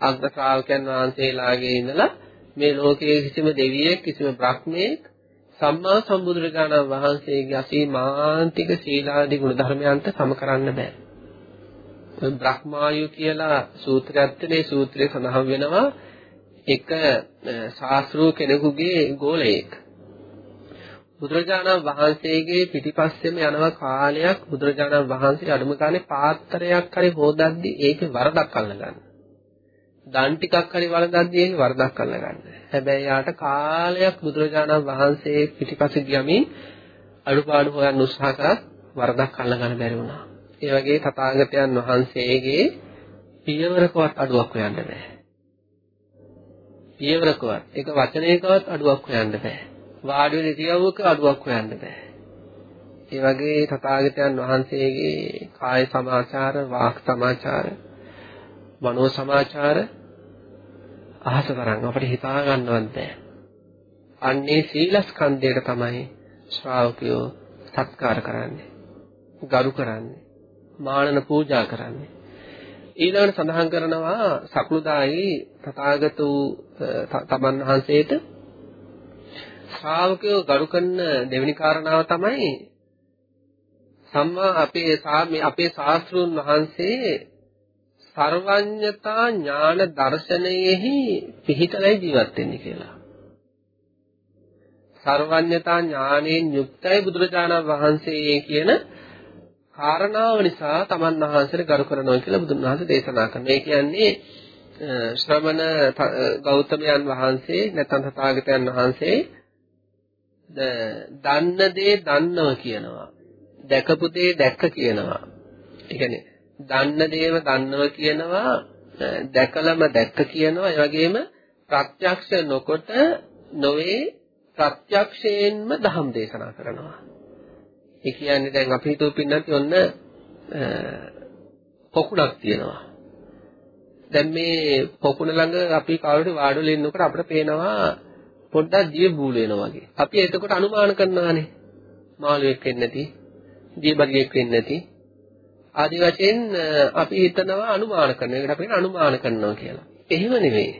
අග්‍ර ශ්‍රාවකයන් වහන්සේලාගේ ඉඳලා මේ ලෝකයේ කිසිම දෙවියෙක් කිසිම බ්‍රහ්මයෙක් සම්මා සම්බුදුරජාණන් වහන්සේගේ අසීමාන්තික සීලාදී ගුණ ධර්මයන්ට සම කරන්න බෑ. බ්‍රහ්මායු කියලා සූත්‍රයක් තියෙනේ සූත්‍රයේ සඳහන් වෙනවා එක ශාස්ත්‍රූ කෙනෙකුගේ ගෝලයෙක් බුදුරජාණන් වහන්සේගේ පිටිපස්සෙම යනවා කාලයක් බුදුරජාණන් වහන්සේ අඩුම ගානේ පාත්‍රයක් හරි හොදද්දි ඒකේ වරදක් අල්ලගන්න. දන් ටිකක් හරි වළඳද්දී ඒක වරදක් අල්ලගන්න. හැබැයි යාට කාලයක් බුදුරජාණන් වහන්සේ පිටිපස්ස ගියමින් අඩුපාඩු හොයන්න උත්සාහ කරත් වරදක් අල්ලගන්න බැරි වුණා. ඒ වගේ තථාගතයන් වහන්සේගේ පියවරකවත් අඩුවක් හොයන්න බෑ. පියවරකවත් ඒක වචනයකවත් අඩුවක් හොයන්න බෑ. වාඩි වෙන ඉරියව්වක අඩුවක් හොයන්න බෑ. ඒ වගේ තථාගතයන් වහන්සේගේ කාය සමාචාර, වාක් සමාචාර, මනෝ සමාචාර අහස තරම් අපිට හිතා ගන්නවත් බෑ. අන්නේ සීලස්කන්ධයට තමයි ශ්‍රාවකයෝ සත්කාර කරන්නේ. ගරු කරන්නේ. මානන පූජා කරන්නේ. ඊළඟට සඳහන් කරනවා සකුළුදායි තථාගත වූ තමන් වහන්සේට ශ්‍රාවකයෝ ගරු කරන දෙවෙනි කාරණාව තමයි සම්මා අපේ අපේ ශාස්ත්‍රුන් වහන්සේ සර්වඥතා ඥාන දර්ශනයෙහි පිහිටලයි ජීවත් වෙන්නේ කියලා. සර්වඥතා ඥානයෙන් යුක්තයි බුදුරජාණන් වහන්සේ කියන කාරණාව නිසා තමන් වහන්සේට ගරු කරනවා කියලා බුදුන් වහන්සේ දේශනා කරනවා. ඒ කියන්නේ ශ්‍රමණ ගෞතමයන් වහන්සේ නැත්නම් තථාගතයන් වහන්සේ දන්න දේ දන්නව කියනවා. දැකපු දේ දැක්ක කියනවා. ඒ කියන්නේ දන්න දේව දන්නව කියනවා දැකලම දැක්ක කියනවා ඒ වගේම ප්‍රත්‍යක්ෂ නොකොට නොවේ ප්‍රත්‍යක්ෂයෙන්ම ධම් දේශනා කරනවා. ඒ කියන්නේ දැන් අපි හිතුව පින්නත් ඔන්න පොකුණක් තියෙනවා. දැන් මේ පොකුණ ළඟ අපි කවුරුද වාඩිලා ඉන්නකොට අපිට පේනවා පොඩ්ඩක් දිය බූල වෙනවා වගේ. අපි එතකොට අනුමාන කරනවානේ. මාළුවෙක් වෙන්නේ නැති, දියබලියෙක් වෙන්නේ නැති. ආදි වශයෙන් අපි හිතනවා අනුමාන කරනවා. ඒකට අපි අනුමාන කරනවා කියලා. එහෙම නෙවෙයි.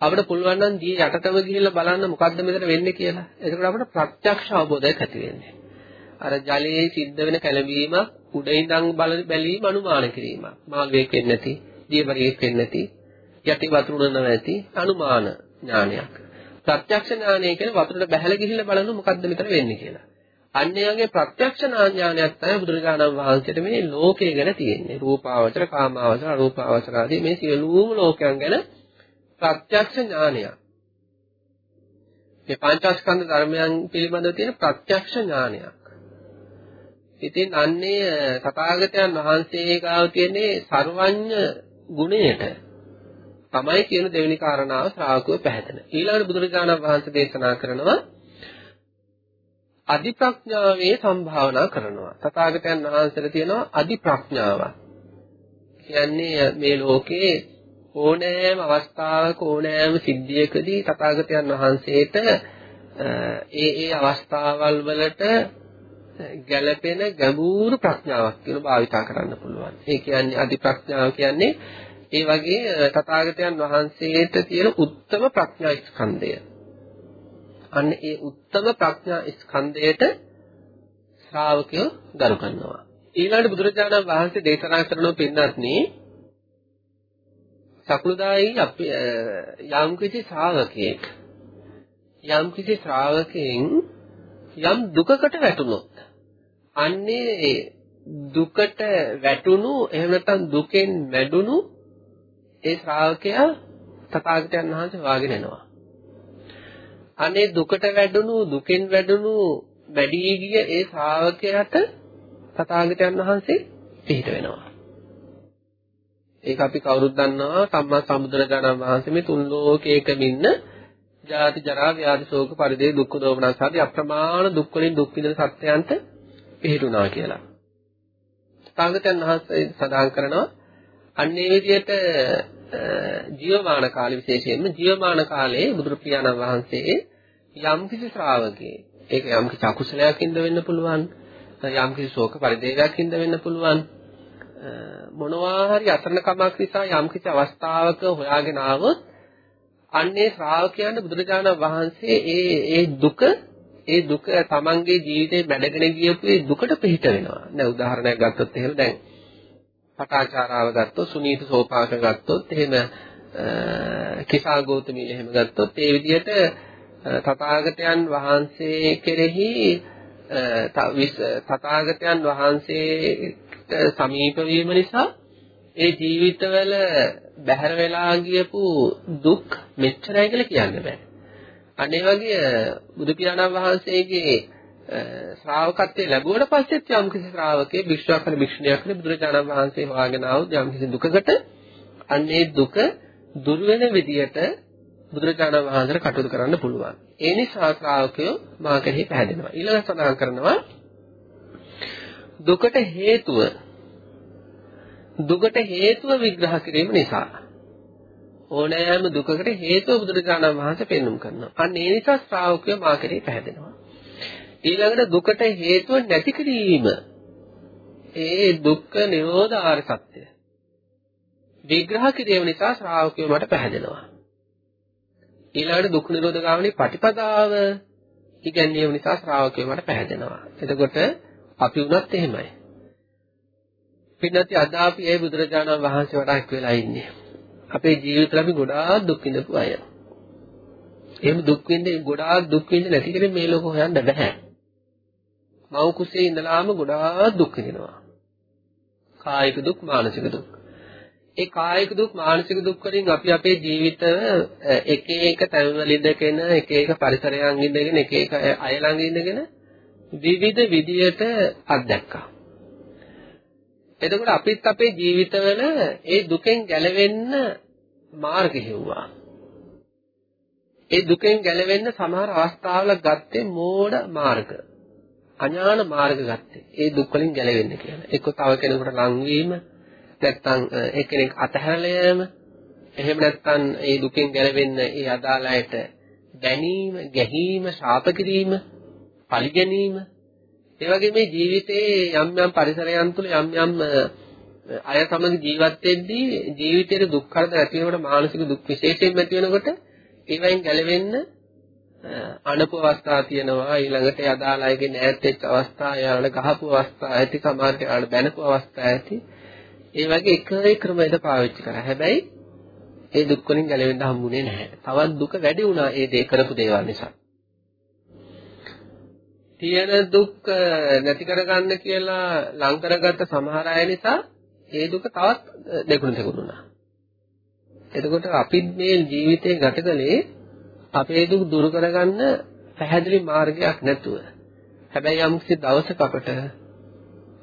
අපිට පුළුවන් නම් දී යටටම ගිහිල්ලා බලන්න මොකද්ද මෙතන වෙන්නේ කියලා. එතකොට අපිට ප්‍රත්‍යක්ෂ අවබෝධයක් ඇති වෙන්නේ. අර ජලයේ සිද්ධ වෙන කැළඹීමක් උඩ ඉඳන් බැලීම අනුමාන කිරීමක්. මාළුවෙක් වෙන්නේ නැති, දියබරියෙක් වෙන්නේ නැති, යටි වතුර උඩ නැති අනුමාන ඥානයක්. ප්‍රත්‍යක්ෂ ඥානය කියන්නේ වතුරට බැහැලා ගිහිල්ලා බලන්න මොකද්ද මෙතන වෙන්නේ කියලා. අන්‍යයන්ගේ ප්‍රත්‍යක්ෂ ඥානයක් තමයි බුදුරජාණන් වහන්සේට මේ ලෝකය ගැන තියෙන්නේ. රූපාවචර, කාමාවචර, අරූපාවචර ආදී මේ සියලුම ලෝකයන් ගැන ප්‍රත්‍යක්ෂ ඥානයක්. මේ පංචස්කන්ධ ධර්මයන් පිළිබඳව තියෙන ප්‍රත්‍යක්ෂ ඥානයක්. ඉතින් අන්නේ තථාගතයන් වහන්සේ ගාව තියෙන්නේ සර්වඥ ගුණයට තමයි කියන දෙවෙනි කාරණාව ශ්‍රාවකව පැහැදෙන. ඊළඟට බුදුරජාණන් වහන්සේ දේශනා කරනවා අදි ප්‍රඥාවේ සම්භාවනා කරනවා. තථාගතයන් වහන්සේලා තියෙනවා අදි ප්‍රඥාවක්. කියන්නේ මේ ලෝකේ ඕනෑම අවස්ථාවක ඕනෑම සිද්ධියකදී තථාගතයන් වහන්සේට ඒ ඒ අවස්ථාවල් වලට ගැළපෙන ගැඹුරු ප්‍රඥාවක් කියලා භාවිතා කරන්න පුළුවන්. ඒ කියන්නේ අදි ප්‍රඥාව කියන්නේ ඒ වගේ තථාගතයන් වහන්සේට තියෙන උත්තම ප්‍රඥා ස්කන්ධය. අන්න ඒ උත්තම ප්‍රඥා ස්කන්ධයට ශ්‍රාවකයෝ ගරු කරනවා. ඊළඟට බුදුරජාණන් වහන්සේ දේශනා කරන පින්නත්නි සකුළුදායි අපි යම් කිසි ශ්‍රාවකයෙක් යම් කිසි ශ්‍රාවකෙන් යම් දුකකට වැටුණොත් අන්නේ දුකට වැටුණු එහෙම නැත්නම් දුකෙන් මැඩුණු ඒ ශ්‍රාවකයා තථාගතයන් වහන්සේ වාගෙන එනවා. අනේ දුකට වැටුණු දුකෙන් වැටුණු වැඩි ගිය ඒ ශ්‍රාවකයාට තථාගතයන් වහන්සේ පිහිට වෙනවා. ඒක අපි කවුරුත් දන්නවා සම්මා සම්බුදුරජාණන් වහන්සේ මේ තුන් ලෝකයකම ඉන්න ජාති ජරා ව්‍යාධි ශෝක පරිදේ දුක්ඛ දෝමනස් ආදී අප්‍රමාණ දුක් වලින් දුක් විඳින සත්‍යයන්ට පිහිටුණා කියලා. තථාගතයන් වහන්සේ සඳහන් කරනවා අන්නේ විදිහට ජීවමාන කාලේ විශේෂයෙන්ම ජීවමාන කාලේ බුදු පියාණන් වහන්සේ යම් කිසි ශ්‍රාවකේ ඒක යම් කිසි අකුසලයක් ඉඳ වෙන්න පුළුවන් යම් කිසි ශෝක පරිදේවයක් ඉඳ වෙන්න පුළුවන් මොනවා හරි අසරණකමක් නිසා යම් කිසි අවස්ථාවක හොයාගෙන ආවොත් අන්නේ ශ්‍රාවකයන්ට බුදුරජාණන් වහන්සේ ඒ ඒ දුක ඒ දුක තමන්ගේ ජීවිතේ බැඳගෙන ගියපු ඒ දුකට පිට වෙනවා. දැන් උදාහරණයක් ගත්තොත් එහෙම දැන් පටාචාරාව ගත්තොත් සුනීත සෝපාක ගත්තොත් එහෙම කිසා ගෞතමී එහෙම ගත්තොත් ඒ විදිහට තථාගතයන් වහන්සේ කෙරෙහි තථාගතයන් වහන්සේට සමීප වීම නිසා ඒ ජීවිතවල බැහැර වෙලා ගියපු දුක් මෙච්චරයි කියලා කියන්න බෑ. අනේ වගේ බුදු පියාණන් වහන්සේගේ ශ්‍රාවකත්වයේ ලැබුවට පස්සෙත් යම් කිසි ශ්‍රාවකයෙක් විශ්වාස කරන භික්ෂුණියක් හරි බුදුරජාණන් වහන්සේ හොයාගෙන ආවොත් යම් කිසි දුකකට අන්නේ දුක දුර වෙන විදියට බුදුරජාණන් වහන්සේට කටයුතු කරන්න පුළුවන්. ඒ නිසා ශ්‍රාවකයෝ මා කෙරෙහි පැහැදෙනවා. ඊළඟ සඳහන් කරනවා දුකට හේතුව දුකට හේතුව විග්‍රහ කිරීම නිසා ඕනෑම දුකකට හේතුව බුදුරජාණන් වහන්සේ පෙන්눔 කරනවා. අන්න ඒ නිසා ශ්‍රාවකයෝ මා කෙරෙහි පැහැදෙනවා. ඊළඟට දුකට හේතුව නැති කිරීම ඒ දුක්ඛ නිරෝධ ආර්ය සත්‍ය විග්‍රහ කිරීම නිසා ශ්‍රාවකයෝ මට පැහැදෙනවා. ඊළඟට දුක් නිරෝධ ගාමිනී පටිපදාව ඉගැන්වීම නිසා ශ්‍රාවකයෝ මට පැහැදෙනවා. එතකොට අපි වුණත් එහෙමයි. පින්නති අද අපි ඒ බුදුරජාණන් වහන්සේ වටා එක් වෙලා ඉන්නේ. අපේ ජීවිතවල අපි ගොඩාක් දුක් විඳපු අය. එහෙම දුක් විඳින්න ගොඩාක් දුක් විඳින්න නැති කෙනෙක් මේ ලෝක හොයන්න බෑ. මව් කුසේ ඉඳලාම ගොඩාක් දුක් විඳිනවා. කායික දුක්, මානසික දුක්. ඒ කායික දුක් මානසික දුක් වලින් අපි අපේ ජීවිත එක එක තැන්වල ඉඳගෙන එක එක පරිසරයන් ඉඳගෙන එක එක අය ළඟ ඉඳගෙන විවිධ විදියට අත්දැක්කා. එතකොට අපිත් අපේ ජීවිතවල ඒ දුකෙන් ගැලවෙන්න මාර්ග හෙව්වා. ඒ දුකෙන් ගැලවෙන්න සමහර අවස්ථාවල ගත්තේ මෝඩ මාර්ග. අඥාන මාර්ග ගත්තේ. ඒ දුක් වලින් ගැලවෙන්න කියන. එක්ක තව කෙනෙකුට ලංවීම, නැත්නම් එක්කෙනෙක් අතහැරලා යෑම, එහෙම නැත්නම් ඒ දුකෙන් ගැලවෙන්න ඒ අදාළ අයට දැනීම, ගැහිීම, ශාප කිරීම, පලි ගැනීම ඒ වගේ මේ ජීවිතයේ යම් යම් පරිසරයන් තුළ යම් යම් අය සමග ජීවත් වෙද්දී ජීවිතයේ දුක් කරදර ඇති වෙනකොට මානසික දුක් විශේෂයෙන් ඇති වෙනකොට ඒවෙන් ගැලවෙන්න අනපු අවස්ථා තියෙනවා. ඊළඟට යදාලා අයගේ නෑත් වෙච්ච අවස්ථා යාළුවට ගහපු අවස්ථා ඇති සමහරට යාළුවට බැනපු අවස්ථා ඇති. ඒ වගේ එක එක ක්‍රමයකට පාවිච්චි කරා. හැබැයි ඒ දුක් වලින් ගැලවෙන්න හම්බුනේ නැහැ. තවත් දුක වැඩි වුණා ඒ දේ කරපු දේවල් නිසා. තියෙන දුක් නැති කරගන්න කියලා ලං කරගත්ත සමහර අය නිසා ඒ දුක තවත් දෙගුණ දෙගුණුනා. එතකොට අපි මේ ජීවිතේ ගත කළේ අපේ දුක් දුරු කරගන්න පැහැදිලි මාර්ගයක් නැතුව. හැබැයි යම්කිසි දවසක අපට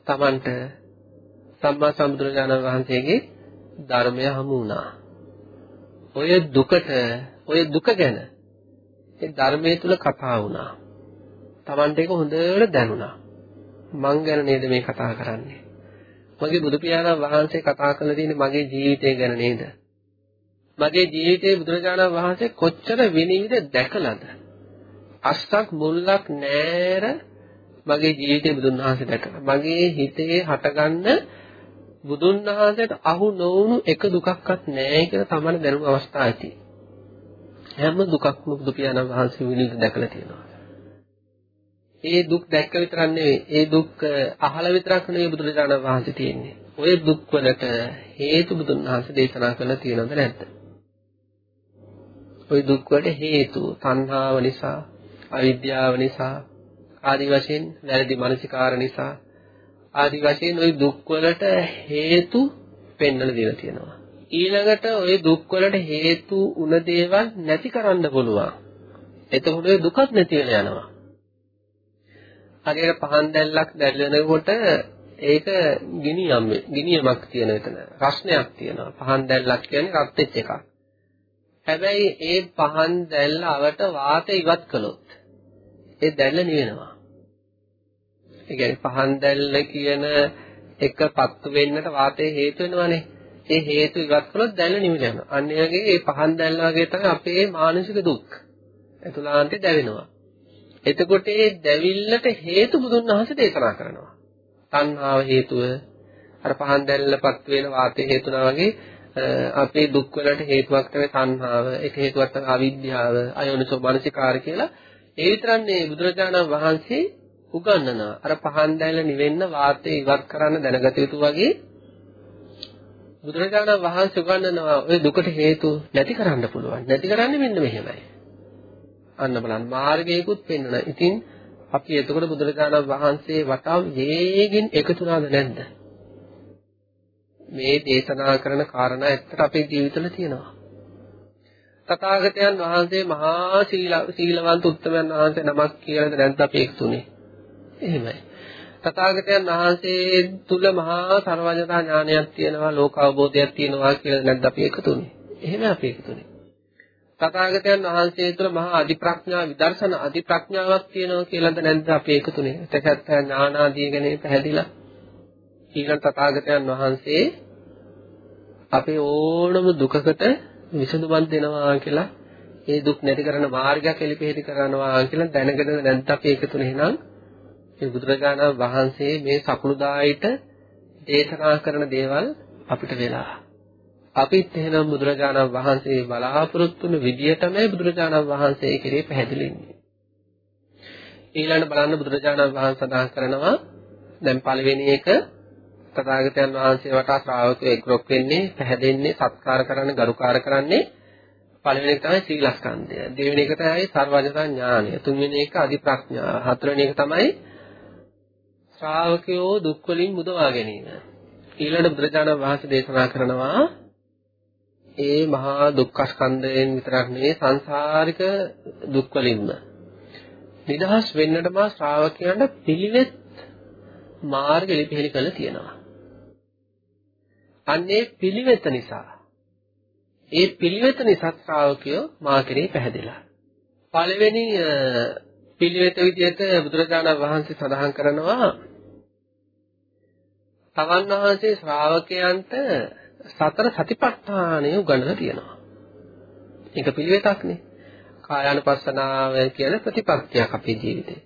Tamanට සම්මා සම්බුදුරජාණන් වහන්සේගේ ධර්මය හමු වුණා. ඔය දුකට ඔය දුක ගැන ඒ ධර්මයේ තුල කතා වුණා. Tamante එක හොඳට දැනුණා. මං ගැන නේද මේ කතා කරන්නේ? මගේ බුදු පියාණන් වහන්සේ කතා කරලා තියෙන්නේ මගේ ජීවිතය ගැන නේද? මගේ ජීවිතේ බුදුරජාණන් වහන්සේ කොච්චර විනිවිද දැකලාද? අස්සක් මුල්ලක් නෑර මගේ ජීවිතේ බුදුන් වහන්සේ දැකලා. මගේ හිතේ හටගන්න බුදුන් වහන්සේට අහු නොවුණු එක දුකක්වත් නෑ කියලා තමයි දැනුම් අවස්ථා ඇති. හැම දුකක්ම බුදු පියාණන් වහන්සේ විනිවිද දැකලා තියෙනවා. ඒ දුක් දැක්ක විතරක් නෙවෙයි ඒ දුක් අහලා විතරක් නෙවෙයි බුදුරජාණන් වහන්සේ තියෙන්නේ. ওই දුක් වලට හේතු බුදුන් වහන්සේ දේශනා කරලා තියෙනවද නැද්ද? ওই දුක් වලට හේතු තණ්හාව නිසා, අවිද්‍යාව නිසා, ආදි වශයෙන් වැරදි මානසිකාර නිසා ආදි වශයෙන් ওই දුක් වලට හේතු පෙන්වලා දීලා තියෙනවා. ඊළඟට ওই දුක් වලට හේතු උන දේවල් නැති කරන්න පුළුවන්. එතකොට ওই දුකත් නැති වෙලා යනවා. හරියට පහන් දැල්ලක් දැල්වෙනකොට ඒක ගිනියම් ගිනියමක් තියෙන එතන රස්නයක් තියෙනවා පහන් දැල්ලක් කියන්නේ රත් වෙච්ච එකක් හැබැයි ඒ පහන් දැල්ල අවට වාතය ඉවත් කළොත් ඒ දැල්ල නිවෙනවා. ඒ කියන්නේ පහන් දැල්ල කියන එක පත්තු වෙන්නට වාතය හේතු වෙනවනේ. ඒ හේතු ඉවත් කළොත් දැල්ල නිවිලා යනවා අන්න ඒ වගේ මේ පහන් දැල්ල වගේ තමයි අපේ මානසික දුක් එතුලාන්තේ දැවෙනවා. එතකොට ඒ දැවිල්ලට හේතු බුදුන් වහන්සේ දේශනා කරනවා. තණ්හාව හේතුව අර පහන් දැල්ලපත් වෙන වාතය හේතුනා වගේ අපේ දුක් වලට හේතුවක් තමයි තණ්හාව. ඒක හේතුවක් තමයි අවිද්‍යාව, අයෝනිසෝ මනසිකාර කියලා. ඒ විතරන්නේ බුදුරජාණන් වහන්සේ උගන්වනවා. අර පහන් දැල්ල නිවෙන්න වාතය ඉවත් කරන්න දැනගත යුතු වගේ බුදුරජාණන් වහන්සේ උගන්වනවා ඔය දුකට හේතු නැති කරන්න පුළුවන්. නැති කරන්නේ මෙන්න මෙහෙමයි. අන්න බලන්න මාර්ගයකුත් පෙන්වන. ඉතින් අපි එතකොට බුදුරජාණන් වහන්සේ වටා වේගින් එකතු වුණාද නැද්ද? මේ දේශනා කරන කාරණා ඇත්තට අපේ ජීවිතවල තියෙනවා. තථාගතයන් වහන්සේ මහා සීලවන්ත උත්තමයන් වහන්සේ නමක් කියලාද නැත්නම් අපි එක්තුනේ. එහෙමයි. තථාගතයන් වහන්සේ තුල මහා සර්වඥතා ඥානයක් තියෙනවා ලෝක අවබෝධයක් තියෙනවා කියලා නැත්නම් අපි එකතුනේ. එහෙම අපි එකතුනේ. තථාගතයන් වහන්සේ තුළ මහා අධි ප්‍රඥා විදර්ශන අධි ප්‍රඥාවක් තියෙනවා කියලාද නැද්ද අපි එකතුනේ? එතකත් ඥානාදී ගැන පැහැදිලා. ඊළඟ තථාගතයන් වහන්සේ අපේ ඕනම දුකකට විසඳුමක් දෙනවා කියලා ඒ දුක් නැති කරන මාර්ගයක් එලිපෙහෙලි කරනවා කියලා දැනගෙන නැද්ද අපි එකතුනේ එහෙනම් මේ බුදුරජාණන් වහන්සේ මේ සකුළුදායිට දේශනා කරන දේවල් අපිට වෙලා අපිත් එහෙනම් බුදුරජාණන් වහන්සේ බලාපොරොත්තු වෙන විදියටමයි බුදුරජාණන් වහන්සේ කෙරේ පැහැදිලි වෙන්නේ. ඊළඟ බලන්න බුදුරජාණන් වහන්සේ සඳහන් කරනවා දැන් පළවෙනි එක තථාගතයන් වහන්සේ වටා ශ්‍රාවකයෝ එක්රොක් වෙන්නේ, පැහැදෙන්නේ, සත්කාර කරන්නේ, ගරුකාර කරන්නේ පළවෙනි එක තමයි සීලස්කන්ධය. දෙවෙනි එක තමයි සර්වඥතා ඥානය. තුන්වෙනි එක අධි ප්‍රඥා. හතරවෙනි එක තමයි ශ්‍රාවකයෝ දුක් වලින් මුදවා ගැනීම. ඊළඟ බුදුරජාණන් වහන්සේ දේශනා කරනවා ඒ මහා දුක්ඛ ස්කන්ධයෙන් විතරක් නෙවෙයි සංසාරික දුක් වලින්ම නිදහස් වෙන්නට මා ශ්‍රාවකයන්ට පිළිවෙත් මාර්ග ලිපිහෙලි කළ තියෙනවා. අන්නේ පිළිවෙත නිසා ඒ පිළිවෙත නිසා ශ්‍රාවකයෝ මා කෙරේ පැහැදිලා. පළවෙනි පිළිවෙත විදිහට බුදුරජාණන් වහන්සේ සඳහන් කරනවා තමන් වහන්සේ ශ්‍රාවකයන්ට සතර සතිපට්ඨානය උගන්වලා තියෙනවා. ඒක පිළිවෙතක්නේ. කායානුපස්සනාව කියන ප්‍රතිපත්තියක් අපේ ජීවිතේ.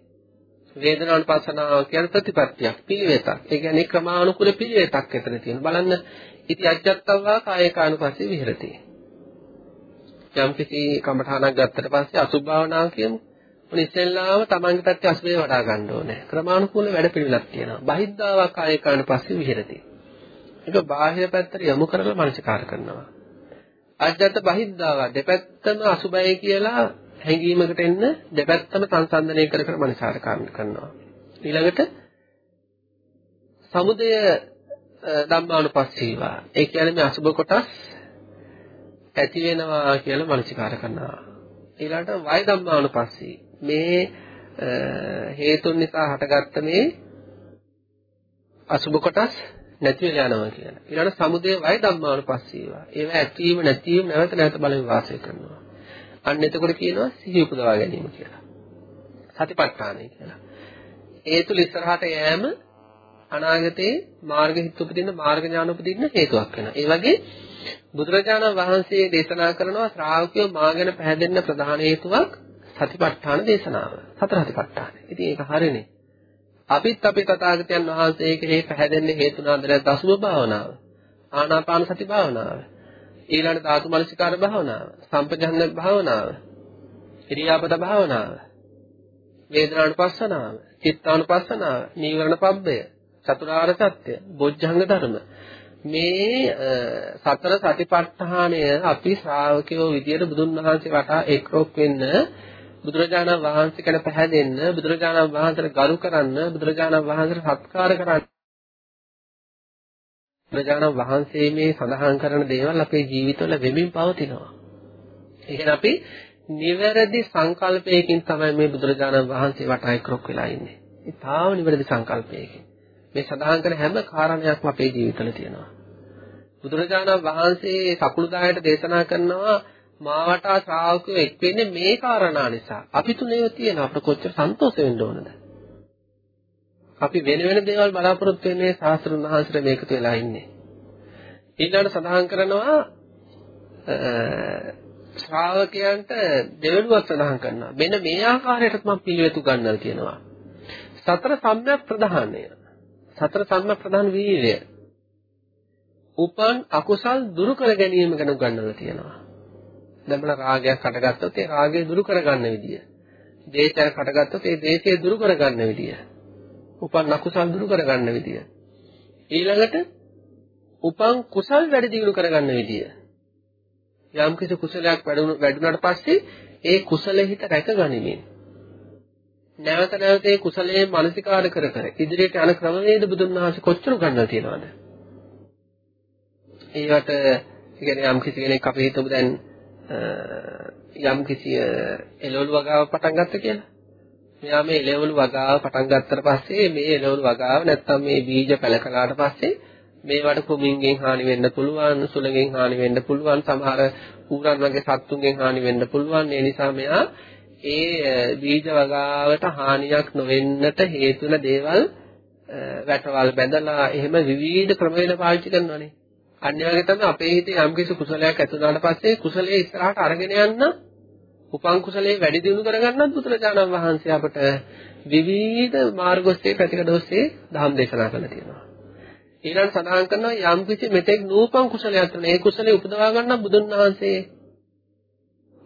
වේදනානුපස්සනාව කියන ප්‍රතිපත්තියක් පිළිවෙතක්. ඒ කියන්නේ ක්‍රමානුකූල පිළිවෙතක් එතන තියෙන. බලන්න ඉති අජත්තවවා කායකානුපස්සී විහෙරති. යම් කිසි කමඨානක් ගත්තට පස්සේ අසුභ භාවනාව කියමු. මොන ඉස්සෙල්ලාම තමන්ගේ පැත්තේ අසුභේ වඩා ගන්න ඕනේ. ක්‍රමානුකූල වැඩ පිළිවෙලක් තියෙනවා. බහිද්ධාවා කායකානුපස්සී විහෙරති. ඒක බාහිර පැත්තට යොමු කරලා මනසිකාර කරනවා. අජ්ජත් බහිද්ධාව දෙපැත්තම අසුබයි කියලා හැඟීමකට එන්න දෙපැත්තම සංසන්දනය කර කර මනසිකාර කරනවා. ඊළඟට සමුදය ධම්මානුපස්සීවා. ඒ කියන්නේ මේ අසුබ කොටස් ඇති වෙනවා කියලා මනසිකාර කරනවා. ඊළඟට වය ධම්මානුපස්සී. මේ හේතුන් නිසා හටගත්ත මේ අසුබ කොටස් නැති වෙලා යනවා කියන. ඊළඟ සමුදේ වය ධම්මානුපස්සීවා. ඒවා ඇතිවීම නැතිවීම නැවත නැවත බලමින් වාසය කරනවා. අන්න එතකොට කියනවා සිහි උපදවා ගැනීම කියලා. සතිපට්ඨානයි කියලා. ඒ තුල ඉස්සරහට යෑම අනාගතේ මාර්ග හිත උපදින්න මාර්ග ඥාන උපදින්න හේතුවක් වෙනවා. ඒ වගේ බුදුරජාණන් වහන්සේ දේශනා කරනවා ශ්‍රාවකයෝ මාගෙන පැහැදෙන්න ප්‍රධාන හේතුවක් සතිපට්ඨාන දේශනාව. සතර සතිපට්ඨාන. ඉතින් ඒක හරිනේ. අපිත් අපේ තථාගතයන් වහන්සේ කෙරෙහි පැහැදෙන්නේ හේතුනාද නැත්නම් අසුභ භාවනාව. ආනාපාන සති භාවනාව. ඊළඟ ධාතු මනසිකාර භාවනාව. සම්පජඤ්ඤ භාවනාව. ඉරියාපත භාවනාව. වේදනානුපස්සනාව. චිත්තානුපස්සනාව. නීවරණ පබ්බය. චතුරාර්ය සත්‍ය. බොජ්ජංග ධර්ම. මේ සතර සතිපට්ඨානය අපි ශ්‍රාවකයෝ විදියට බුදුන් වහන්සේ වටා එක්රොක් වෙන්න බුදුරජාණන් වහන්සේ ගැන පැහැදෙන්න බුදුරජාණන් වහන්සේට ගරු කරන්න බුදුරජාණන් වහන්සේට සත්කාර කරන්න බුදුරජාණන් වහන්සේ මේ සඳහන් කරන දේවල් අපේ ජීවිතවල වෙමින් පවතිනවා. ඒ කියන්නේ අපි නිවැරදි සංකල්පයකින් තමයි මේ බුදුරජාණන් වහන්සේ වටා එක්රොක් වෙලා ඉන්නේ. ඒ තාම නිවැරදි සංකල්පයකින්. මේ සඳහන් කරන හැම කාරණයක්ම අපේ ජීවිතවල තියෙනවා. බුදුරජාණන් වහන්සේ සකුළුදායට දේශනා කරනවා මා වටා ශ්‍රාවකයෝ එක් වෙන්නේ මේ කාරණා නිසා. අපි තුනේව තියෙන අපිට කොච්චර සන්තෝෂ වෙන්න ඕනද? අපි වෙන වෙන දේවල් බලාපොරොත්තු වෙන්නේ සාස්ත්‍රුන් වහන්සේට මේකතු වෙලා ඉන්නේ. ඊළඟට සඳහන් කරනවා ශ්‍රාවකයන්ට දෙවනුවක් සඳහන් කරනවා. මෙන්න මේ ආකාරයටත් මම පිළිවෙතු ගන්නවා කියනවා. සතර සම්‍යක් ප්‍රධානය. සතර සම්‍යක් ප්‍රධාන වීර්යය. උපන් අකුසල් දුරු කර ගැනීම ගැන උගන්වලා තියෙනවා. දැන් රාගයක් හටගත්තොත් ඒ රාගය දුරු කරගන්න විදිය. දේශයක් හටගත්තොත් ඒ දේශය දුරු කරගන්න විදිය. උපන් අකුසල් දුරු කරගන්න විදිය. ඊළඟට උපන් කුසල් වැඩි දියුණු කරගන්න විදිය. යම් කිසි කුසලයක් වැඩුණු වැඩුණාට පස්සේ ඒ කුසලෙ හිත රැකගනිමින් නැවත නැවත ඒ කුසලයේ මානසිකාර කර කර ඉදිරියට යන ක්‍රමවේද බුදුන් වහන්සේ කොච්චර ගන්නලා තියෙනවද? ඒවට කියන්නේ යම් කිසි කෙනෙක් අපි හිතමු දැන් යම් කිසි එළවලු වගාවක් පටන් ගත්ත කියලා. මෙයා මේ එළවලු වගාව පටන් ගත්තට පස්සේ මේ එළවලු වගාව නැත්තම් මේ බීජ පැල කළාට පස්සේ මේවට කුමින්ගෙන් හානි වෙන්න පුළුවන්, සුළඟෙන් හානි වෙන්න පුළුවන්, සමහර ඌරන් වගේ සත්තුන්ගෙන් හානි වෙන්න පුළුවන්. ඒ නිසා මෙයා ඒ බීජ වගාවට හානියක් නොවෙන්නට හේතු වෙන දේවල් වැටවල් බැඳලා එහෙම විවිධ ක්‍රමවේද පාවිච්චි කරනවානේ. අන්න ඒ වගේ තමයි අපේ හිතේ යම්කිසි කුසලයක් ඇති වුණාට පස්සේ කුසලයේ ඉස්සරහට අරගෙන යන්න උපන් කුසලයේ වැඩි දියුණු කරගන්නත් බුදුරජාණන් වහන්සේ අපට විවිධ මාර්ගෝස්සේ පැතිකඩ ඔස්සේ ධම් දේශනා කළා තියෙනවා. ඊළඟ සඳහන් කරනවා යම්කිසි මෙතෙක් නූපන් කුසලයක් තුන ඒ කුසලයේ උපදවා ගන්න බුදුන් වහන්සේ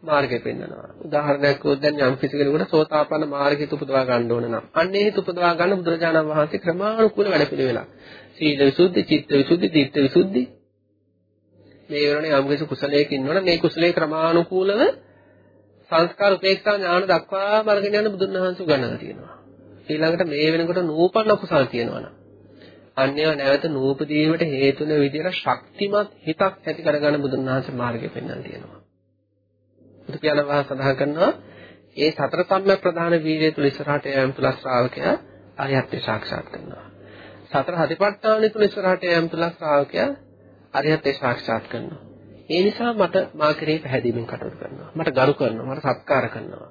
මාර්ගය පෙන්වනවා. උදාහරණයක් වොත් දැන් යම් කිසි කෙනෙකුට සෝතාපන්න මාර්ගයට උපදවා ගන්න ඕන නම් අන්නේ හිත උපදවා ගන්න බුදුරජාණන් වහන්සේ ක්‍රමානුකූල වැඩපිළිවෙලක්. සීල විසුද්ධි, චිත්ත විසුද්ධි, ධිට්ඨ විසුද්ධි. මේ වෙනනේ යම් කිසි කුසලයක ඉන්නවනම් මේ කුසලයේ ක්‍රමානුකූලව සංස්කාර උපේක්ෂා ඥාන දක්වා මාර්ගෙන යන බුදුන් වහන්සේ උගන්වලා තියෙනවා. ඊළඟට මේ වෙනකොට නූපන්න කුසල තියෙනවනම් අන්නේව නැවත නූපදීවට හේතු වෙන විදිහට ශක්තිමත් හිතක් ඇති කරගන්න බුදුන් වහන්සේ මාර්ගය පෙන්වලා තියෙනවා. බුදු පියාණන් වහන්සේ සඳහන් කරනවා ඒ සතර සම්‍යක් ප්‍රධාන වීර්යය තුල ඉස්සරහට යෑම තුල ශ්‍රාවකයා අරියත්‍ය සාක්ෂාත් කරනවා. සතර හදිපට්ඨානෙ තුල ඉස්සරහට යෑම තුල ශ්‍රාවකයා අරියත්‍ය සාක්ෂාත් කරනවා. ඒ නිසා මට මා කෙරේ පැහැදීමෙන් කටයුතු කරනවා. මට ගරු කරනවා. මට සත්කාර කරනවා.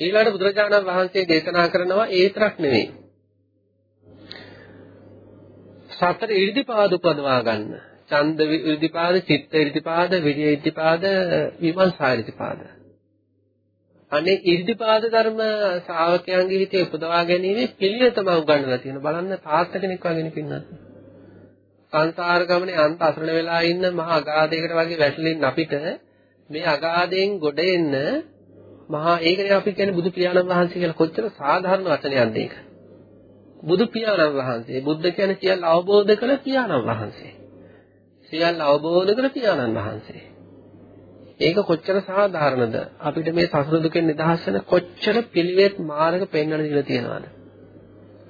ඊළඟට බුදුරජාණන් වහන්සේ දේශනා කරනවා ඒ තරක් නෙවෙයි. සතර ඉර්ධිපාද උපදවා ගන්න. ඡන්ද ඉර්ධිපාද, චිත්ත ඉර්ධිපාද, විරිය ඉර්ධිපාද, විමර්ශා ඉර්ධිපාද. අනේ ඉර්ධිපාද ධර්ම ශ්‍රාවකයන්ගේ හිතේ උපදවා ගැනීම පිළිවෙත මම උගන්වලා තියෙනවා. බලන්න තාත්ත කෙනෙක් වගේ පින්නත්. සංසාර ගමනේ අන්ත අසරණ වෙලා ඉන්න මහා අගාධයකට වගේ වැටලින් අපිට මේ අගාධයෙන් ගොඩ එන්න මහා ඒකනේ අපි කියන්නේ බුදු පියාණන් වහන්සේ කියලා කොච්චර සාධාරණ වචනයක්ද ඒක. බුදු පියාණන් වහන්සේ බුද්ධ කියන්නේ සියල්ල අවබෝධ කළ පියාණන් වහන්සේ. සියල්ල අවබෝධ කළ පියාණන් වහන්සේ. ඒක කොච්චර සාධාරණද? අපිට මේ සසර දුකෙන් නිදහස් වෙන කොච්චර පිළිවෙත් මාර්ග පෙන්වන්න දීලා තියෙනවද?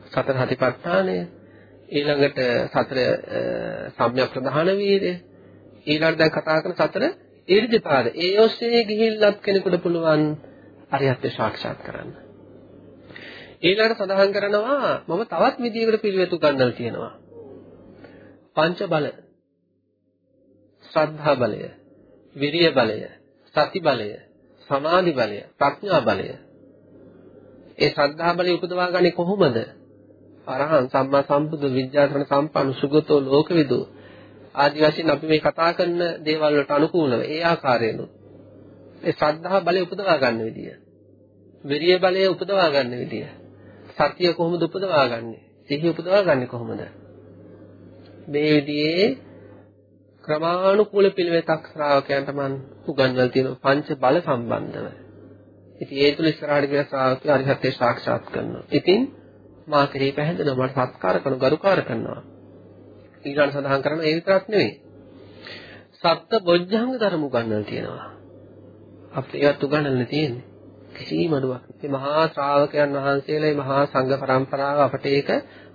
සතර හතිපට්ඨානය ඊළඟට සතර සම්‍යක් ප්‍රධාන වීර්ය ඊළඟට දැන් කතා කරන සතර ඊර්ධිපාද ඒ ඔස්සේ ගිහිල්ලත් කෙනෙකුට පුළුවන් අරියත්‍ය සාක්ෂාත් කරන්න. ඊළඟට සඳහන් කරනවා මම තවත් විදියකට පිළිවෙතු ගන්නල් තියෙනවා. පංච බල. ශ්‍රද්ධා බලය විරිය බලය සති බලය සමාධි බලය ප්‍රඥා බලය ඒ ශ්‍රද්ධා බලය උපදවා ගන්නේ කොහොමද? අරහං සම්මා සම්බුදු විද්‍යාසන සම්පන්න සුගතෝ ලෝකවිදු. ආදි වශයෙන් අපි මේ කතා කරන දේවල් වලට අනුකූලව ඒ ආකාරයෙන් ඒ ශ්‍රද්ධා බලය උපදවා ගන්න විදිය. විරිය බලය උපදවා ගන්න විදිය. සතිය කොහොමද උපදවා ගන්නෙ? සිහිය උපදවා ගන්නෙ කොහොමද? මේ විදිහේ ක්‍රමානුකූල පිළිවෙතක් ශ්‍රාවකයන්ට මම උගන්වලා තියෙනවා පංච බල සම්බන්ධව. ඉතින් ඒ තුල ඉස්සරහට ගිය ශ්‍රාවකයෝ අරිහත්ත්‍ය සාක්ෂාත් කරනවා. ඉතින් මා කෙරේ පැහැදෙනවා මට සත්කාර කරන ගරුකාර කරනවා. ඊළඟ සඳහන් කරන ඒ විතරක් නෙවෙයි. සත්ත බොජ්ජංග ධර්ම උගන්වලා තියෙනවා. අපිට ඒවත් උගන්වලා තියෙන්නේ. කිසිම අඩුවක් නැහැ. මහා ශ්‍රාවකයන් වහන්සේලා මහා සංඝ පරම්පරාව අපට ඒක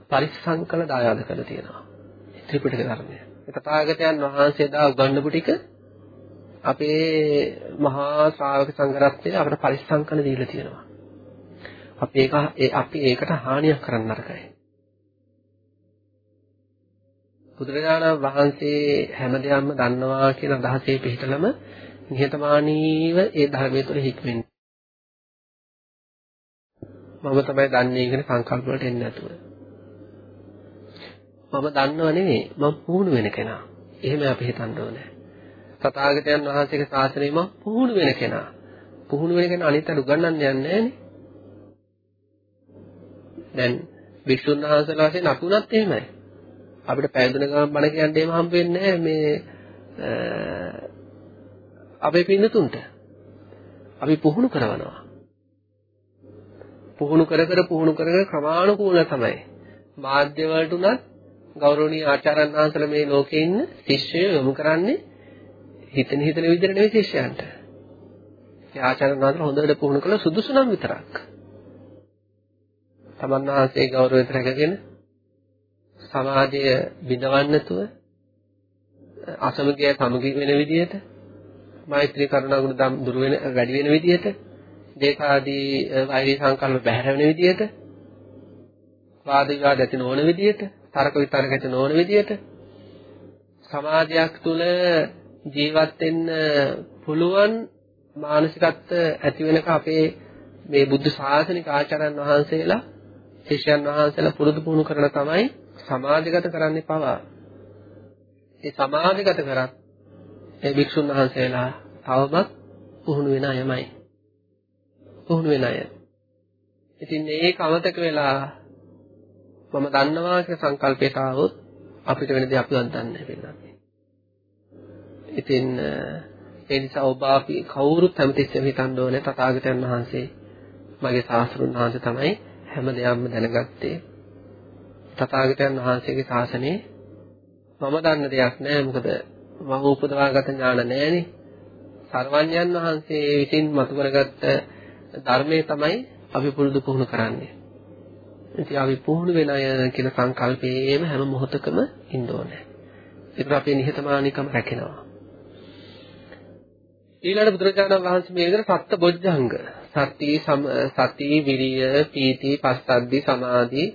පරිස්සම් කළ දායාද කරලා තියෙනවා. ත්‍රිපිටක ධර්මය. තථාගතයන් වහන්සේ දා උගන්වපු ටික අපේ මහා ශ්‍රාවක සංඝරත්නය අපට පරිස්සම් කරලා දීලා තියෙනවා. අපි ඒක අපි ඒකට හානියක් කරන්න නරකයි. බුදුරජාණන් වහන්සේ හැම දෙයක්ම දන්නවා කියන අදහසේ පිටලම නිහතමානීව ඒ ධර්මයේ තුල හික්මෙන්න. මම තමයි දන්නේ කියන සංකල්ප වලට එන්නේ නැතුව. මම දන්නව නෙවෙයි මම පුහුණු වෙන කෙනා. එහෙම අපි හිතන්න ඕනේ. තථාගතයන් වහන්සේගේ ශාසනය මම පුහුණු වෙන කෙනා. පුහුණු වෙන කෙනා අනිත් අය උගන්වන්න යන්නේ නැහනේ. දැන් වික්ෂුන් වහන්සේලා වශයෙන් අපි උනත් එහෙමයි. අපිට පැයදුන ගමන් බණ කියන්න එහෙම හම්බ වෙන්නේ මේ අපේ පින්නතුන්ට. අපි පුහුණු කරනවා. පුහුණු කර කර පුහුණු කර කර ක්‍රමානුකූල තමයි. මාධ්‍ය වලට උනත් ගෞරවනීය ආචාර්යයන් වහන්සේලා මේ ලෝකේ ඉන්න ශිෂ්‍යයෝ යොමු කරන්නේ හිතන හිතන විදිහට නෙවෙයි ශිෂ්‍යයන්ට. ඒ ආචාර්යයන් වහන්සේලා හොඳට පුහුණු කළ සුදුසු නම් විතරක්. තමන් වහන්සේ ගෞරවයට රැකගෙන සමාජය බිඳවන්න නැතුව අසමගිය සමගි වෙන විදිහට මෛත්‍රී කරුණා ගුණ දම් දුර වෙන වැඩි වෙන විදිහට දේකාදී වෛරී සංකල්ප බැහැර වෙන විදිහට වාද විවාද ඇති නොවන විදිහට තරක විතරක ඇති නොවන විදිහට සමාජයක් තුළ ජීවත් වෙන්න පුළුවන් මානසිකත්ව ඇති වෙනක අපේ මේ බුද්ධ ශාසනික ආචාර්යන් වහන්සේලා ශිෂ්‍යයන් වහන්සේලා පුරුදු පුහුණු කරන තමයි සමාජගත කරන්නේ පවා. ඒ සමාජගත කරත් ඒ භික්ෂුන් වහන්සේලා තවමත් පුහුණු වෙන අයමයි. පුහුණු වෙන අය. ඉතින් මේක අමතක වෙලා මම දන්නවා කියන සංකල්පයට ආවොත් අපිට වෙන දේ අපිවත් දන්නේ නැහැ ඉතින් ඒ නිසා ඔබ අපි කවුරුත් හැමතිස්සෙම හිතන්න ඕනේ තථාගතයන් වහන්සේ මගේ සාස්ත්‍රුන් වහන්සේ තමයි හැම දෙයක්ම දැනගත්තේ. තථාගතයන් වහන්සේගේ ශාසනයේ මම දන්න දෙයක් නෑ මොකද මම උපදවාගත ඥාන නෑනේ. සර්වඥයන් වහන්සේ විසින් මතු කරගත්ත ධර්මයේ තමයි අපි පුරුදු පුහුණු කරන්නේ. ඉතින් අපි පුහුණු වෙන අය කියන සංකල්පයේම හැම මොහොතකම ඉන්න ඕනේ. ඒක අපේ නිහතමානීකම රැකෙනවා. ඊළඟ බුදුරජාණන් වහන්සේ මේ විදිහට සත්ත බොජ්ජංග සති සති විරිය පීති පස්සද්ධි සමාධි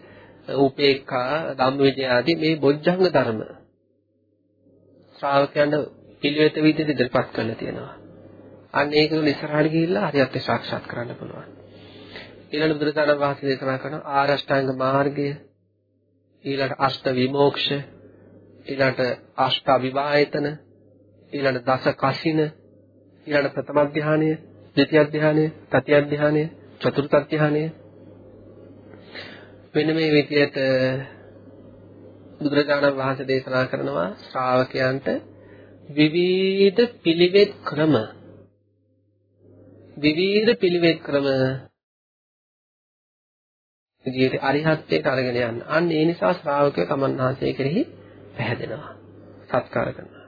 උපේක්ඛා ධම්මවිජය ආදී මේ බොජ්ජංග ධර්ම ශ්‍රාවකයන්ට පිළිවෙත විදිහට ඉදිරිපත් කරලා තියෙනවා. අන්න ඒක තුළ ඉස්සරහට ගිහිල්ලා හරියට සාක්ෂාත් කරන්න පුළුවන්. ඊළඟ බුදුරජාණන් වහන්සේ දේශනා කරන ආරෂ්ඨාංග මාර්ගය ඊළඟ අෂ්ට විමෝක්ෂ ඊළඟ අෂ්ට අවිවායතන ඊළඟ දස කසින ඊළඟ ප්‍රථම ධානය, ද්විතිය ධානය, තතිය ධානය, චතුර්ථ ධානය මෙන්න මේ විදිහට බුදුරජාණන් වහන්සේ දේශනා කරනවා ශ්‍රාවකයන්ට විවිධ පිළිවෙත් ක්‍රම. විවිධ පිළිවෙත් ක්‍රම විදිහට අරිහත්ත්වයට අරගෙන යන්න. අන්න ඒ නිසා ශ්‍රාවකයෝ තමන් වහන්සේ කෙරෙහි පැහැදෙනවා. සත්කාර කරනවා.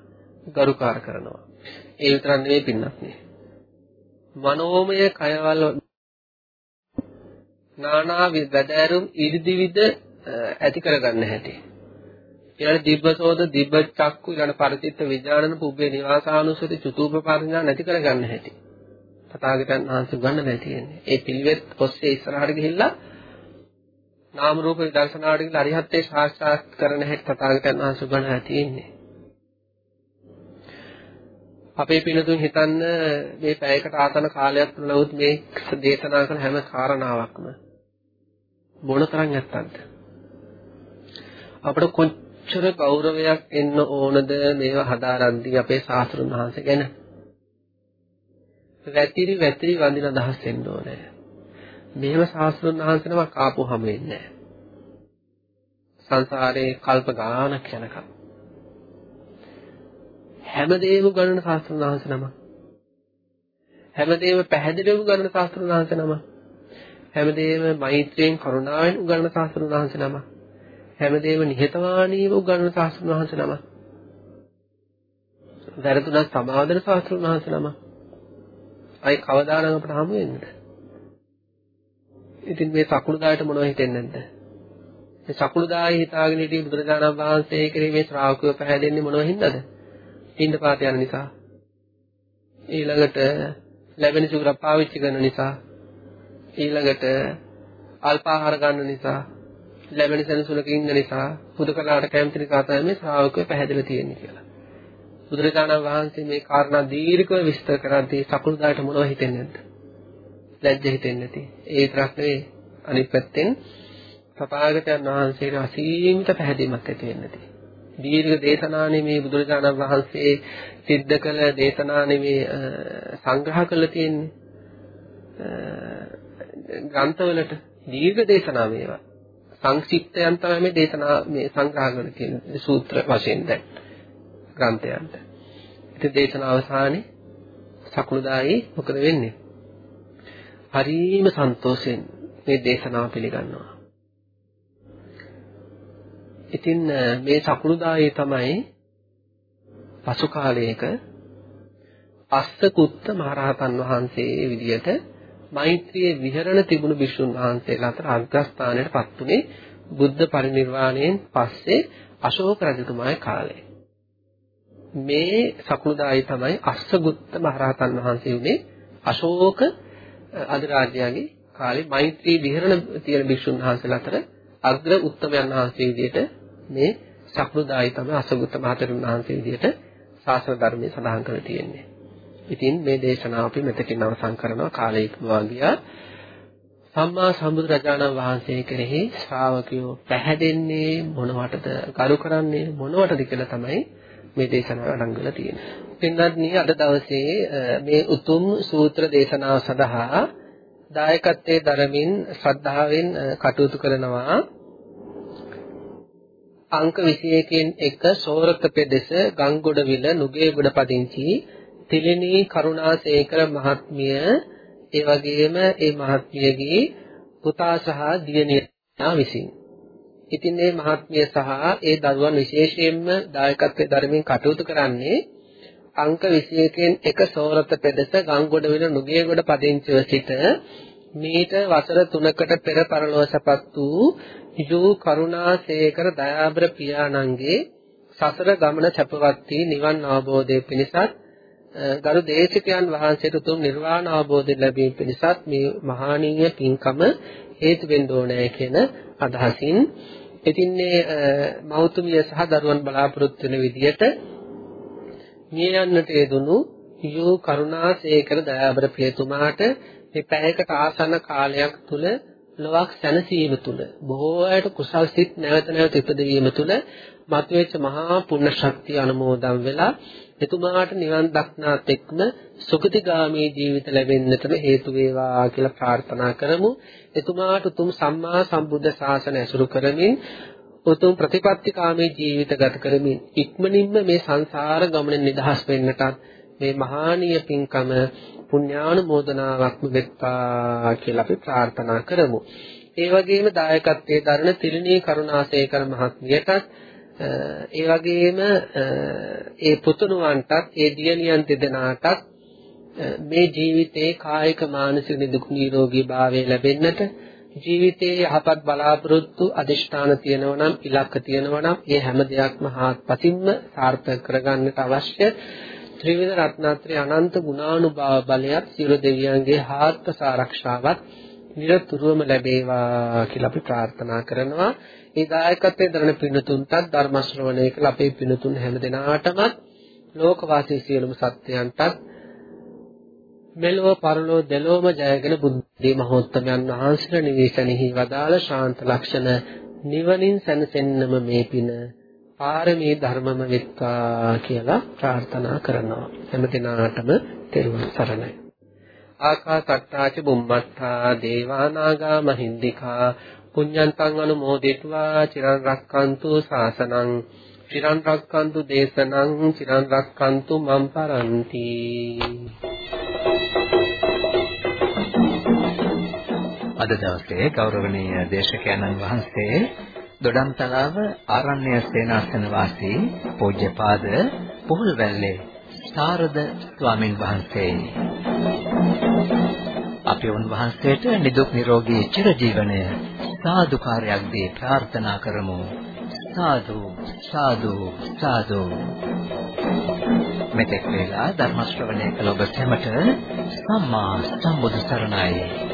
ගරුකාර කරනවා. ඒ විතරක් නෙවෙයි පින්නත් නේ. මනෝමය කයවල නානා විදෑරුම් ඉරිදිවිද ඇති කරගන්න හැටි. ඊළඟ දිබ්බසෝද දිබ්බ චක්කු ඊළඟ පරිචිත්ත විඥානන පුබ්බේ නිවාසානුසති චතුූප පරිඥා නැති කරගන්න හැටි. තථාගතයන් වහන්සේ ගන්න තියෙන්නේ. ඒ පිළිවෙත් ඔස්සේ ඉස්සරහට ගිහිල්ලා නාම රූප විදර්ශනාවට ගිහිල්ලා අරිහත්ත්වේ සාක්ෂාත් කරන හැටි තථාගතයන් වහන්සේ ගන්න තියෙන්නේ. අපේ පිනතුන් හිතන්න මේ පැයකට ආතන කාලයක් තුනලවුත් මේ දේශනා කරන හැම කාරණාවක්ම මොන තරම් නැත්තන්ද අපිට කොච්චර ගෞරවයක් එන්න ඕනද මේවා හදාරද්දී අපේ ශාස්ත්‍රඥ වහන්සේ ගැන? වැතිරි වැතිරි වඳින අදහස් එන්න ඕනේ. මේව ශාස්ත්‍රඥ වහන්සේනම කාපුවම වෙන්නේ සංසාරේ කල්ප ගානක් යනකම් හැමදේම ගණන ශාස්ත්‍රඥ වහන්සේ නම. හැමදේම පැහැදිලිව උගන්වන ශාස්ත්‍රඥ වහන්සේ නම. හැමදේම මෛත්‍රියෙන් කරුණාවෙන් උගන්වන ශාස්ත්‍රඥ වහන්සේ නම. හැමදේම නිහතමානීව උගන්වන ශාස්ත්‍රඥ වහන්සේ නම. වැරදුනත් සමාදන ශාස්ත්‍රඥ වහන්සේ නම. අයි කවදානම් අපට හමු වෙන්නද? ඉතින් මේ සකුළුදායට මොනව හිතෙන්නේ නැද්ද? මේ සකුළුදායි හිතාගෙන හිටිය බුදුරජාණන් වහන්සේ කෙරෙහි මේ ශ්‍රාවකයෝ පැහැදෙන්නේ මොනව හින්දාද? පින්ඳ පාත යන නිසා ඊළඟට ලැබෙන සුගරක් පාවිච්චි කරන නිසා ඊළඟට අල්පාහාර ගන්න නිසා ලැබෙන සෙනසුලක ඉන්න නිසා පුදුකලාට කැමති නිසා තමයි මේ ශ්‍රාවකයෝ පැහැදිලි තියෙන්නේ කියලා. බුදුරජාණන් වහන්සේ මේ කාරණා දීර්ඝව විස්තර කරද්දී සකුළුදායට මොනව හිතෙන්නේ නැද්ද? ලැජ්ජ හිතෙන්නේ නැති. ඒ විතරක් නෙවෙයි අනිත් පැත්තෙන් තථාගතයන් වහන්සේට අසීමිත පැහැදීමක් ඇති වෙන්නේ නැති. දීර්ඝ දේශනානේ මේ බුදුරජාණන් වහන්සේ සිද්ධ කළ දේශනානේ මේ සංග්‍රහ කරලා තියෙන්නේ. ග්‍රන්ථවලට දීර්ඝ දේශනා මේවා. සංක්ෂිප්තයන් තමයි මේ දේශනා මේ සංග්‍රහ කරලා තියෙන්නේ සූත්‍ර වශයෙන් දැන් ග්‍රන්ථයන්ට. ඉතින් දේශන අවසානයේ සකුළුදායි මොකද වෙන්නේ? හරිම සන්තෝෂෙන් මේ දේශනාව පිළිගන්නවා. ඉතින් මේ සකුළුදායේ තමයි පසු කාලයක අස්සකුත්ත මහරහතන් වහන්සේ විදියට මෛත්‍රියේ විහරණ තිබුණු භික්ෂුන් වහන්සේලා අතර අග්‍රස්ථානයට පත් උනේ බුද්ධ පරිනිර්වාණයෙන් පස්සේ අශෝක රජතුමාගේ කාලේ. මේ සකුළුදායි තමයි අස්සගුත්ත මහරහතන් වහන්සේ උනේ අශෝක අධිරාජ්‍යයේ කාලේ මෛත්‍රී විහරණ තියෙන භික්ෂුන් වහන්සේලා අතර අග්‍ර උත්තමයන් වහන්සේ විදිහට මේ සකුළුදායි තමයි අස්සගුත්ත මහතෙරුන් වහන්සේ විදිහට ශාසන ධර්මයේ සඳහන් කරලා තියෙන්නේ. ඉතින් මේ දේශනාව අපි මෙතකින් අවසන් කරනවා කාලය ඉක්මවා ගියා. සම්මා සම්බුදුරජාණන් වහන්සේ කෙරෙහි ශ්‍රාවකයෝ පැහැදෙන්නේ මොනවටද කරු කරන්නේ මොනවටද කියලා තමයි මේ දේශනාව අඩංගු වෙලා තියෙන්නේ. පින්වත්නි අද දවසේ මේ උතුම් සූත්‍ර දේශනාව සඳහා දායකත්වයේ දරමින් ශ්‍රද්ධාවෙන් කටයුතු කරනවා අංක 21කින් එක සෝරක පෙදෙස ගංගොඩවිල නුගේගොඩ පදිංචි තිලිනී කරුණාසේකර මහත්මිය ඒ වගේම ඒ මහත්මියගේ පුතා සහ දියණියා විසින්. ඉතින් මේ මහත්මිය සහ ඒ දරුවන් විශේෂයෙන්ම දායකත්වයේ ධර්මයෙන් කටයුතු කරන්නේ අංක 21කින් එක සෝරත පෙදෙස ගංගොඩවිල නුගේගොඩ පදිංචිව සිට මීට වසර 3කට පෙර පරලොව සපත් වූ යූ කරුණාසේකර දයාබර පියාණන්ගේ සසර ගමන සැපවත් වී නිවන් අවබෝධය පිණිසත් ගරු දේශිකයන් වහන්සේට උතුම් නිර්වාණ අවබෝධය ලැබීම පිණිසත් මේ මහානීය පින්කම හේතු වෙන්න ඕනේ කියන අදහසින්. ඉතින් මේ මෞතුමිය සහ දරුවන් බලාපොරොත්තු වෙන විදියට මිය යන්නට යෙදුණු යෝ කරුණාසේකර දයාබර ප්‍රියතුමාට මේ පැයකට ආසන්න කාලයක් තුල ලොවක් සැනසීම තුල බොහෝ අයට කුසල් සිත් නැවත නැවත ඉපදවීම තුල මතුවෙච්ච මහා පුණ්‍ය ශක්තිය අනුමෝදන් වෙලා එතුමාට නිවන් දක්නාත් එක්ම සුගතිගාමී ජීවිත ලැබෙන්නටම හේතු වේවා කියලා ප්‍රාර්ථනා කරමු. එතුමාට උතුම් සම්මා සම්බුද්ධ ශාසනය ඇසුරු කරමින් උතුම් ප්‍රතිපත්තිකාමී ජීවිත ගත කරමින් ඉක්මනින්ම මේ සංසාර ගමනෙන් නිදහස් වෙන්නටත් මේ මහානීය පින්කම පුණ්‍යානුමෝදනාවක්ම වෙත්තා කියලා අපි ප්‍රාර්ථනා කරමු. ඒ වගේම දායකත්වයේ දරණ තිරිණී කරුණාසේකර මහත්මියටත් ඒ වගේම ඒ පුතුණුවන්ටත් ඒ දියණියන් දෙදෙනාටත් මේ ජීවිතේ කායික මානසික නිදුක් නිරෝගී භාවය ලැබෙන්නට ජීවිතයේ යහපත් බලාපොරොත්තු අදිෂ්ඨාන තියෙනවා නම් ඉලක්ක තියෙනවා නම් ඒ හැම දෙයක්ම හාත්පසින්ම සාර්ථක කරගන්නට අවශ්‍ය ත්‍රිවිධ රත්නත්‍රයේ අනන්ත ගුණානුභාව බලයත් සියලු දෙවියන්ගේ හාත්පස ආරක්ෂාවත් නිරතුරුවම ලැබේවා කියලා අපි ප්‍රාර්ථනා කරනවා. ඒ දායකත්වයෙන් දරන පින්තුන්ටත් ධර්ම ශ්‍රවණය කළ අපේ පින්තුන් හැම දෙනාටම ලෝකවාසී සියලුම සත්‍යයන්ටත් මෙලොව පරලොව දෙලොවම ජයගෙන බුද්ධි මහෝත්තමයන් වහන්සේලා නිවේශනෙහි වදාළ ශාන්ත ලක්ෂණ නිවනින් සැනසෙන්නම මේ පින පාරමී ධර්මම වෙත්වා කියලා ප්‍රාර්ථනා කරනවා. හැම දිනාටම තෙරුවන් සරණයි. ආකාසට්ටාච බුම්මත්තා දේවානාගා මහින්దికා පුඤ්ඤන්තං අනුමෝදිත्वा චිරන් රක්칸තු සාසනං චිරන් රක්칸තු දේශනං චිරන් රක්칸තු මම් පරන්ති. අද දවසේ ගෞරවනීය දේශකයන්න් වහන්සේ දොඩම්තලාව ආරණ්‍ය සේනාසන වාසී පූජ්‍යපාද පොහොල්වැල්ලේ සාරද ස්වාමින් වහන්සේ. අපි උන්වහන්සේට නිදුක් නිරෝගී චිරජීවනය සාදුකාරයක් දී ප්‍රාර්ථනා කරමු. සාදු සාදු සාදු. මෙතෙක් වේලා ධර්ම ශ්‍රවණය කළ ඔබ සැමට සම්මා සම්බුදු සරණයි.